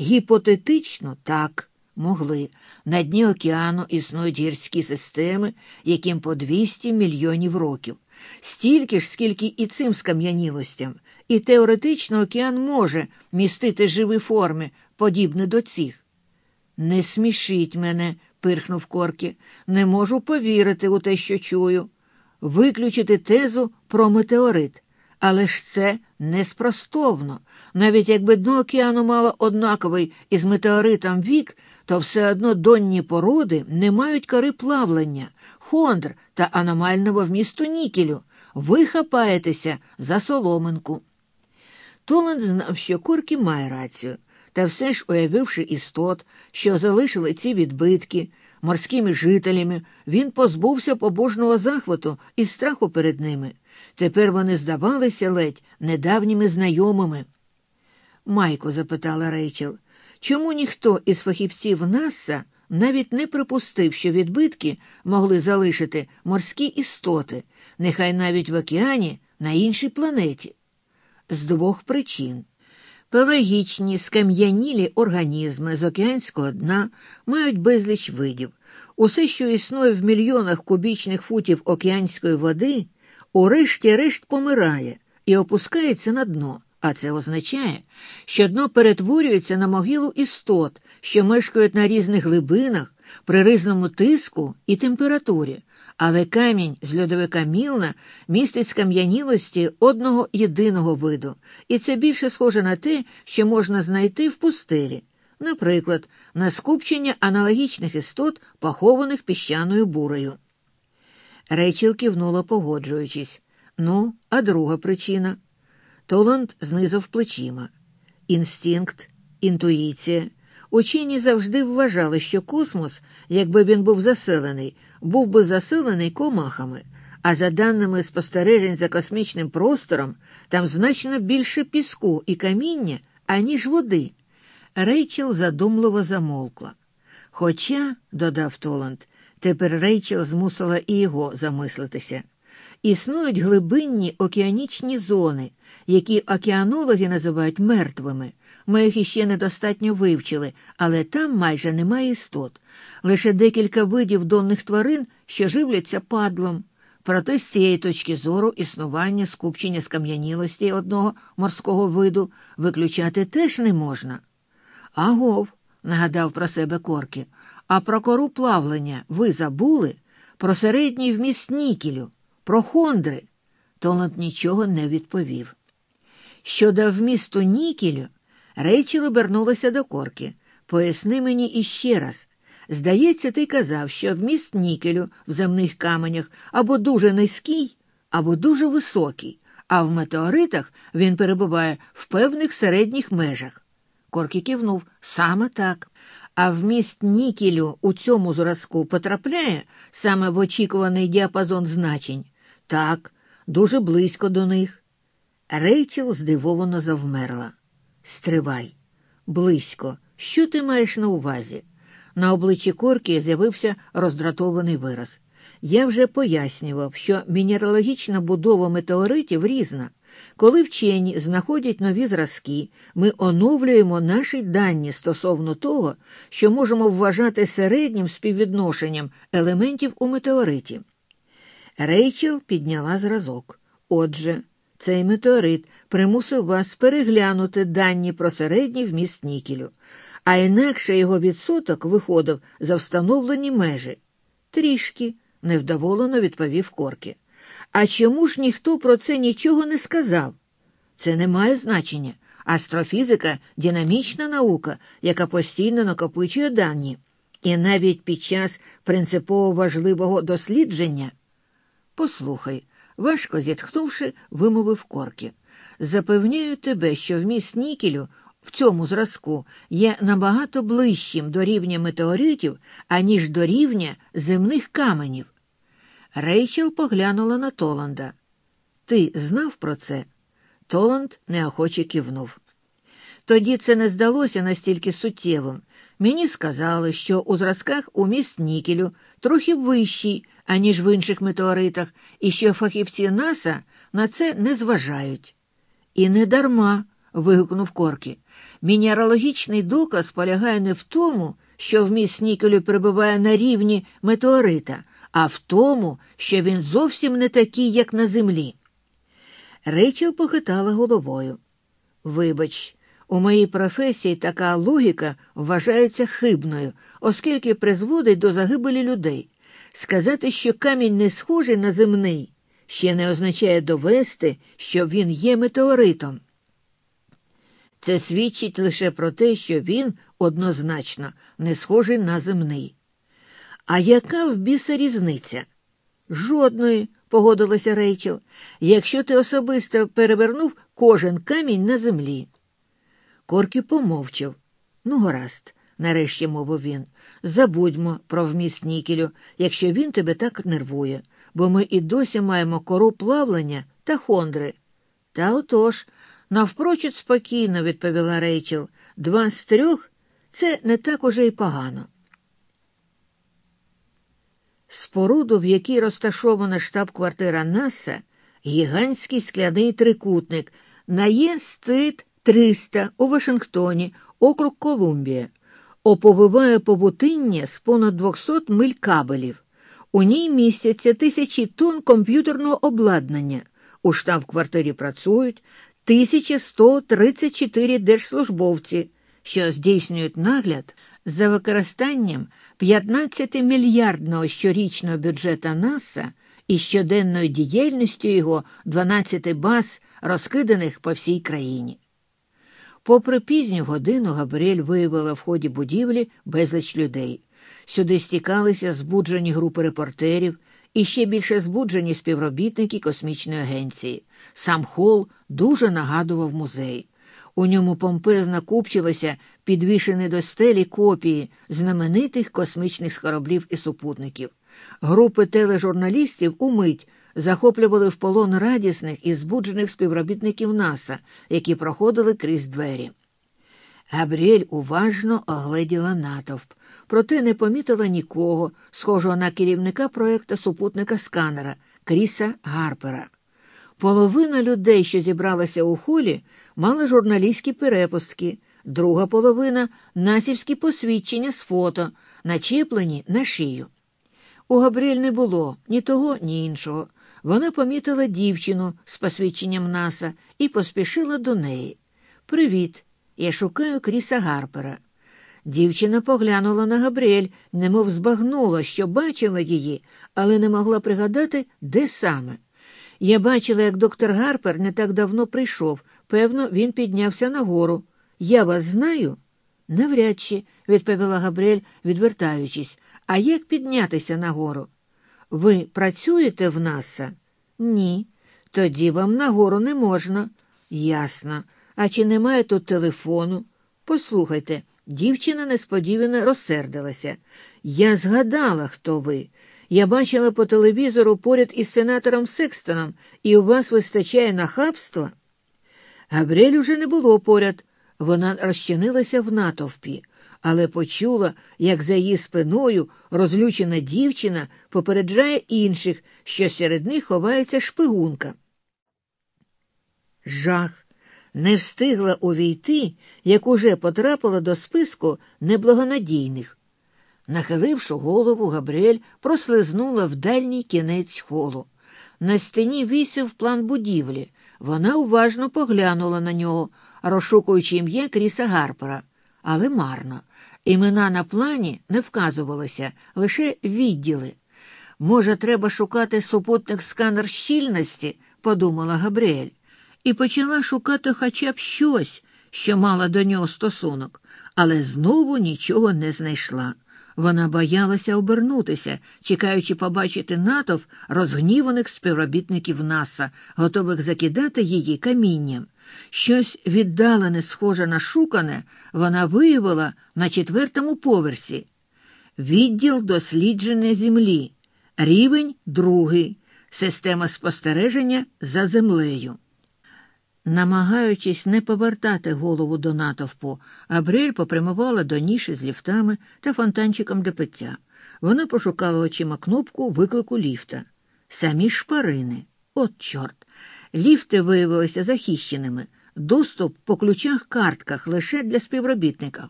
Speaker 1: Гіпотетично так могли. На дні океану існують гірські системи, яким по 200 мільйонів років, стільки ж, скільки і цим скам'янілостям, і теоретично океан може містити живі форми, подібні до цих. Не смішіть мене, пирхнув Коркі. Не можу повірити у те, що чую. Виключити тезу про метеорит. Але ж це неспростовно. Навіть якби дно океану мало однаковий із метеоритом вік, то все одно донні породи не мають кори плавлення, хондр та аномального вмісту нікелю. Ви хапаєтеся за соломинку. Толанд знав, що Коркі має рацію, та все ж, уявивши істот, що залишили ці відбитки морськими жителями, він позбувся побожного захвату і страху перед ними. Тепер вони здавалися ледь недавніми знайомими. Майко, запитала Рейчел, чому ніхто із фахівців НАСА навіть не припустив, що відбитки могли залишити морські істоти, нехай навіть в океані на іншій планеті? З двох причин. Пелагічні скам'янілі організми з океанського дна мають безліч видів. Усе, що існує в мільйонах кубічних футів океанської води, урешті-решт помирає і опускається на дно. А це означає, що дно перетворюється на могилу істот, що мешкають на різних глибинах, при різному тиску і температурі, але камінь з льодовика Мілна містить скам'янілості одного єдиного виду, і це більше схоже на те, що можна знайти в пустелі, наприклад, на скупчення аналогічних істот, похованих піщаною бурею. Рейчел кивнула, погоджуючись. Ну, а друга причина. Толанд знизав плечима. Інстинкт, інтуїція. Учені завжди вважали, що космос, якби він був заселений, був би заселений комахами, а за даними спостережень за космічним простором, там значно більше піску і каміння, аніж води. Рейчел задумливо замовкла. Хоча, додав Толанд, тепер Рейчел змусила і його замислитися. Існують глибинні океанічні зони, які океанологи називають мертвими. Ми їх іще недостатньо вивчили, але там майже немає істот, лише декілька видів донних тварин, що живляться падлом. Проте з цієї точки зору існування скупчення скам'янілості одного морського виду виключати теж не можна. Агов, нагадав про себе Корки, а про кору плавлення ви забули? Про середній вміст нікелю, про хондри. Толанд нічого не відповів. Щодо вмісту нікелю, Рейчел обернулася до корки. Поясни мені іще раз. Здається, ти казав, що вміст нікелю в земних каменях або дуже низький, або дуже високий, а в метеоритах він перебуває в певних середніх межах. Коркі кивнув саме так. А вміст нікелю у цьому зразку потрапляє саме в очікуваний діапазон значень. Так, дуже близько до них. Рейчел здивовано завмерла. Стривай, близько. Що ти маєш на увазі? На обличчі Корки з'явився роздратований вираз. Я вже пояснював, що мінералогічна будова метеоритів різна. Коли вчені знаходять нові зразки, ми оновлюємо наші дані стосовно того, що можемо вважати середнім співвідношенням елементів у метеориті. Рейчел підняла зразок. Отже, цей метеорит примусив вас переглянути дані про середній вміст нікелю, а інакше його відсоток виходив за встановлені межі. Трішки, невдоволено відповів Корки. А чому ж ніхто про це нічого не сказав? Це не має значення. Астрофізика динамічна наука, яка постійно накопичує дані. І навіть під час принципово важливого дослідження. Послухай, важко зітхнувши, вимовив корки. Запевняю тебе, що вміст нікелю в цьому зразку є набагато ближчим до рівня метеоритів, аніж до рівня земних каменів. Рейчел поглянула на Толанда. Ти знав про це? Толанд неохоче кивнув. Тоді це не здалося настільки суттєвим. Мені сказали, що у зразках уміст нікелю трохи вищий, аніж в інших метеоритах, і що фахівці НАСА на це не зважають. І не дарма. вигукнув Коркі. Мінералогічний доказ полягає не в тому, що вміст нікелю перебуває на рівні метеорита, а в тому, що він зовсім не такий, як на землі. Рейчел похитала головою. Вибач, у моїй професії така логіка вважається хибною, оскільки призводить до загибелі людей. Сказати, що камінь не схожий на земний, ще не означає довести, що він є метеоритом. Це свідчить лише про те, що він однозначно не схожий на земний. А яка в біса різниця? Жодної, погодилася Рейчел, якщо ти особисто перевернув кожен камінь на землі. Коркі помовчав. Ну, гаразд, нарешті мовив він. Забудьмо про вміст нікелю, якщо він тебе так нервує, бо ми і досі маємо кору плавлення та хондри. Та отож, навпрочуд спокійно, відповіла Рейчел, два з трьох це не так уже й погано. Споруду, в якій розташована штаб-квартира НАСА, гігантський скляний трикутник на Є-стрит 300 у Вашингтоні, округ Колумбія, оповиває побутиння з понад 200 миль кабелів. У ній містяться тисячі тонн комп'ютерного обладнання. У штаб-квартирі працюють 1134 держслужбовці, що здійснюють нагляд за використанням 15-мільярдного щорічного бюджета НАСА і щоденною діяльністю його 12 баз, розкиданих по всій країні. Попри пізню годину Габріель виявила в ході будівлі безліч людей. Сюди стікалися збуджені групи репортерів і ще більше збуджені співробітники космічної агенції. Сам хол дуже нагадував музей. У ньому помпезно купчилися підвішені до стелі копії знаменитих космічних кораблів і супутників. Групи тележурналістів умить захоплювали в полон радісних і збуджених співробітників НАСА, які проходили крізь двері. Габріель уважно огледіла натовп, проте не помітила нікого, схожого на керівника проекту супутника сканера Кріса Гарпера. Половина людей, що зібралася у холі, мала журналістські перепустки, друга половина насівські посвідчення з фото, начеплені на шию. У Габріель не було ні того, ні іншого. Вона помітила дівчину з посвідченням НАСА і поспішила до неї. Привіт, я шукаю Кріса Гарпера. Дівчина поглянула на Габріель, немов збагнула, що бачила її, але не могла пригадати, де саме. Я бачила, як доктор Гарпер не так давно прийшов. Певно, він піднявся нагору. Я вас знаю? Навряд чи, відповіла Габріель, відвертаючись. А як піднятися нагору? Ви працюєте в НАСА? Ні. Тоді вам нагору не можна. Ясно. А чи немає тут телефону? Послухайте, дівчина несподівано розсердилася. Я згадала, хто ви. Я бачила по телевізору поряд із сенатором Секстоном, і у вас вистачає нахабства? Габріель уже не було поряд. Вона розчинилася в натовпі але почула, як за її спиною розлючена дівчина попереджає інших, що серед них ховається шпигунка. Жах не встигла увійти, як уже потрапила до списку неблагонадійних. Нахиливши голову, Габріель прослизнула в дальній кінець холу. На стіні вісів план будівлі. Вона уважно поглянула на нього, розшукуючи ім'я Кріса Гарпера, але марно. Імена на плані не вказувалися, лише відділи. Може, треба шукати супутник сканер щільності, подумала Габріель, і почала шукати хоча б щось, що мало до нього стосунок, але знову нічого не знайшла. Вона боялася обернутися, чекаючи побачити натовп розгніваних співробітників НАСА, готових закидати її камінням. Щось віддалене, схоже на шукане, вона виявила на четвертому поверсі. Відділ дослідження землі, рівень другий, система спостереження за землею. Намагаючись не повертати голову до натовпу, Абрель попрямувала до ніші з ліфтами та фонтанчиком для пиття. Вона пошукала очима кнопку виклику ліфта. Самі шпарини. От, чорт. Ліфти виявилися захищеними, доступ по ключах картках лише для співробітників.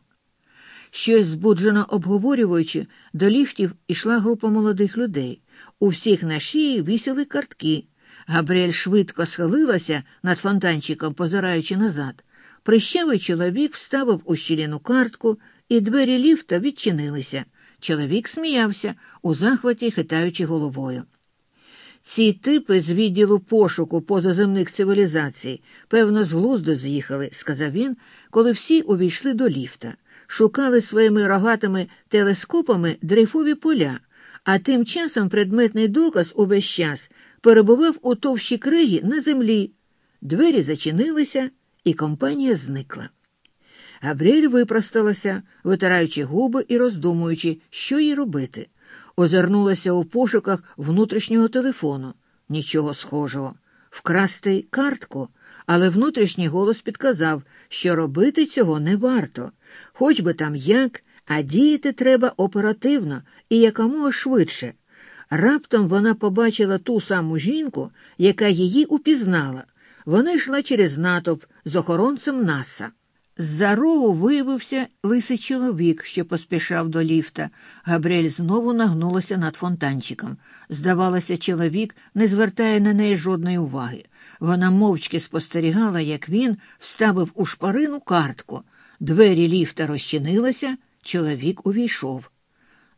Speaker 1: Щось збуджено обговорюючи, до ліфтів ішла група молодих людей. У всіх на шиї вісіли картки. Габріель швидко схилилася над фонтанчиком, позираючи назад. Прищавий чоловік вставив у щіліну картку, і двері ліфта відчинилися. Чоловік сміявся, у захваті хитаючи головою. Ці типи з відділу пошуку позаземних цивілізацій, певно, з глузду з'їхали, сказав він, коли всі увійшли до ліфта, шукали своїми рогатими телескопами дрейфові поля, а тим часом предметний доказ увесь час перебував у товщі криги на землі. Двері зачинилися, і компанія зникла. Габріель випросталася, витираючи губи і роздумуючи, що їй робити. Озирнулася у пошуках внутрішнього телефону. Нічого схожого. Вкрасти картку, але внутрішній голос підказав, що робити цього не варто, хоч би там як, а діяти треба оперативно і якомога швидше. Раптом вона побачила ту саму жінку, яка її упізнала. Вона йшла через натовп з охоронцем Наса. З-за рогу виявився лисий чоловік, що поспішав до ліфта. Габріель знову нагнулася над фонтанчиком. Здавалося, чоловік не звертає на неї жодної уваги. Вона мовчки спостерігала, як він вставив у шпарину картку. Двері ліфта розчинилися, чоловік увійшов.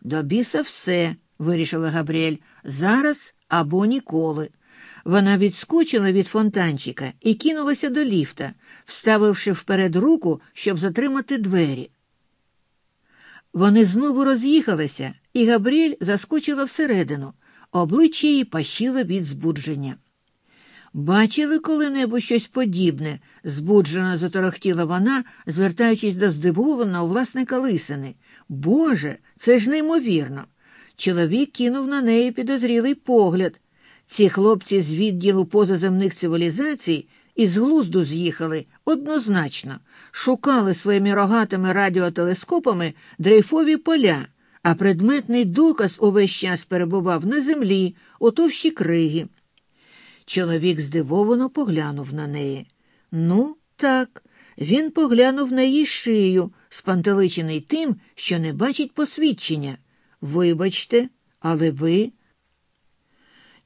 Speaker 1: До біса все, вирішила Габріель, зараз або ніколи. Вона відскочила від фонтанчика і кинулася до ліфта, вставивши вперед руку, щоб затримати двері. Вони знову роз'їхалися, і Габріель заскочила всередину, обличчя її пащило від збудження. Бачили коли-небудь щось подібне, збуджено заторохтіла вона, звертаючись до здивованого власника лисини. Боже, це ж неймовірно. Чоловік кинув на неї підозрілий погляд. Ці хлопці з відділу позаземних цивілізацій із глузду з'їхали однозначно, шукали своїми рогатими радіотелескопами дрейфові поля, а предметний доказ увесь час перебував на землі, у товщі криги. Чоловік здивовано поглянув на неї. Ну, так, він поглянув на її шию, спантеличений тим, що не бачить посвідчення. Вибачте, але ви.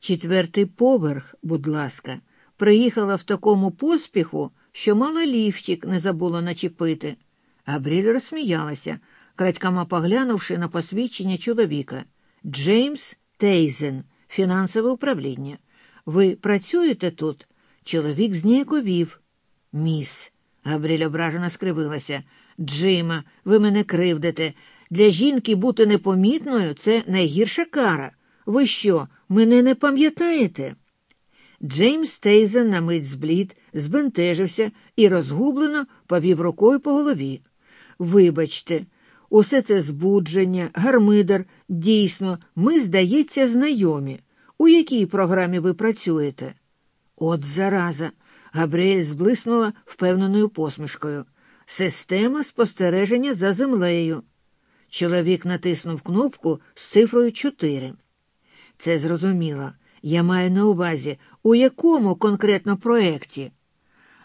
Speaker 1: Четвертий поверх, будь ласка, приїхала в такому поспіху, що мала ліфчик не забула начепити. Габріль розсміялася, крадькома поглянувши на посвідчення чоловіка. Джеймс Тейзен, фінансове управління. Ви працюєте тут? Чоловік зніяковів. Міс, Габріль ображено скривилася. Джима, ви мене кривдите. Для жінки бути непомітною це найгірша кара. Ви що, мене не пам'ятаєте? Джеймс Тейзен на мить зблід, збентежився і розгублено повів рукою по голові. Вибачте, усе це збудження, гармидар, дійсно, ми, здається, знайомі. У якій програмі ви працюєте? От зараза. Габріель зблиснула впевненою посмішкою. Система спостереження за землею. Чоловік натиснув кнопку з цифрою 4. Це зрозуміло. Я маю на увазі, у якому конкретно проєкті.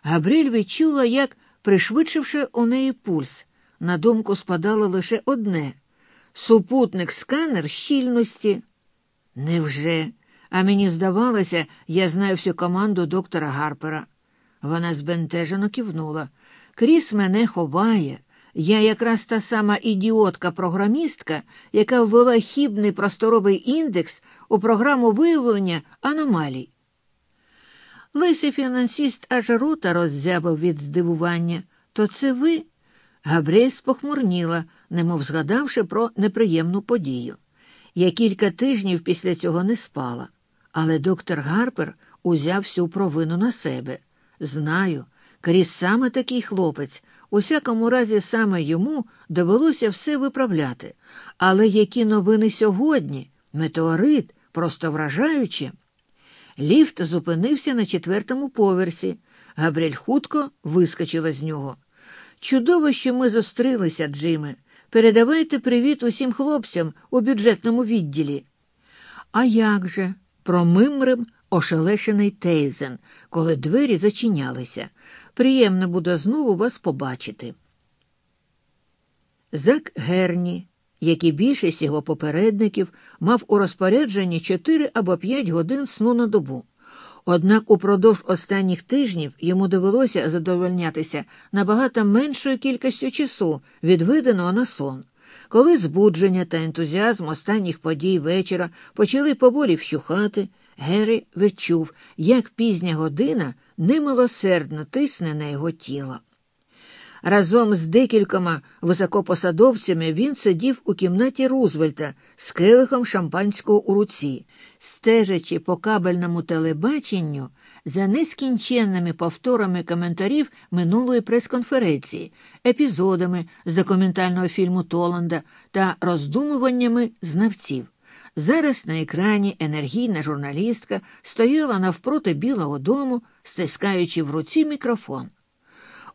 Speaker 1: Габріль відчула, як, пришвидшивши у неї пульс, на думку спадало лише одне супутник сканер щільності. Невже? А мені здавалося, я знаю всю команду доктора Гарпера. Вона збентежено кивнула. Кріс мене ховає. Я якраз та сама ідіотка-програмістка, яка ввела хібний просторовий індекс у програму виявлення аномалій. Лисий фінансіст аж рота роззябав від здивування. То це ви? Габріель спохмурніла, немов згадавши про неприємну подію. Я кілька тижнів після цього не спала, але доктор Гарпер узяв всю провину на себе. Знаю, Кріс саме такий хлопець. У всякому разі, саме йому довелося все виправляти. Але які новини сьогодні? Метеорит, просто вражаюче. Ліфт зупинився на четвертому поверсі. Габріль хутко вискочила з нього. Чудово, що ми зустрілися, Джиме. Передавайте привіт усім хлопцям у бюджетному відділі. А як же? промимрив ошелешений Тейзен, коли двері зачинялися. Приємно буде знову вас побачити. Зак Герні, як і більшість його попередників, мав у розпорядженні 4 або 5 годин сну на добу. Однак упродовж останніх тижнів йому довелося задовольнятися набагато меншою кількістю часу, відведеного на сон. Коли збудження та ентузіазм останніх подій вечора почали поволі вщухати, Геррі відчув, як пізня година немилосердно тисне на його тіло. Разом з декількома високопосадовцями він сидів у кімнаті Рузвельта з келихом шампанського у руці, стежачи по кабельному телебаченню за нескінченними повторами коментарів минулої прес-конференції, епізодами з документального фільму Толанда та роздумуваннями знавців. Зараз на екрані енергійна журналістка стояла навпроти Білого дому, стискаючи в руці мікрофон.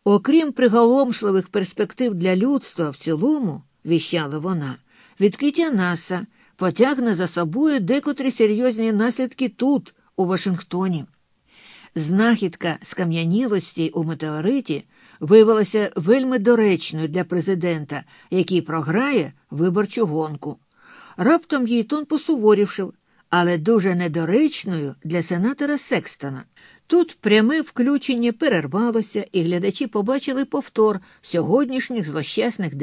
Speaker 1: Окрім приголомшливих перспектив для людства в цілому, віщала вона, відкриття НАСА потягне за собою декотрі серйозні наслідки тут, у Вашингтоні. Знахідка скам'янілості у метеориті виявилася вельми доречною для президента, який програє виборчу гонку. Раптом її тон посуворівшив, але дуже недоречною для сенатора Секстона. Тут пряме включення перервалося, і глядачі побачили повтор сьогоднішніх злощасних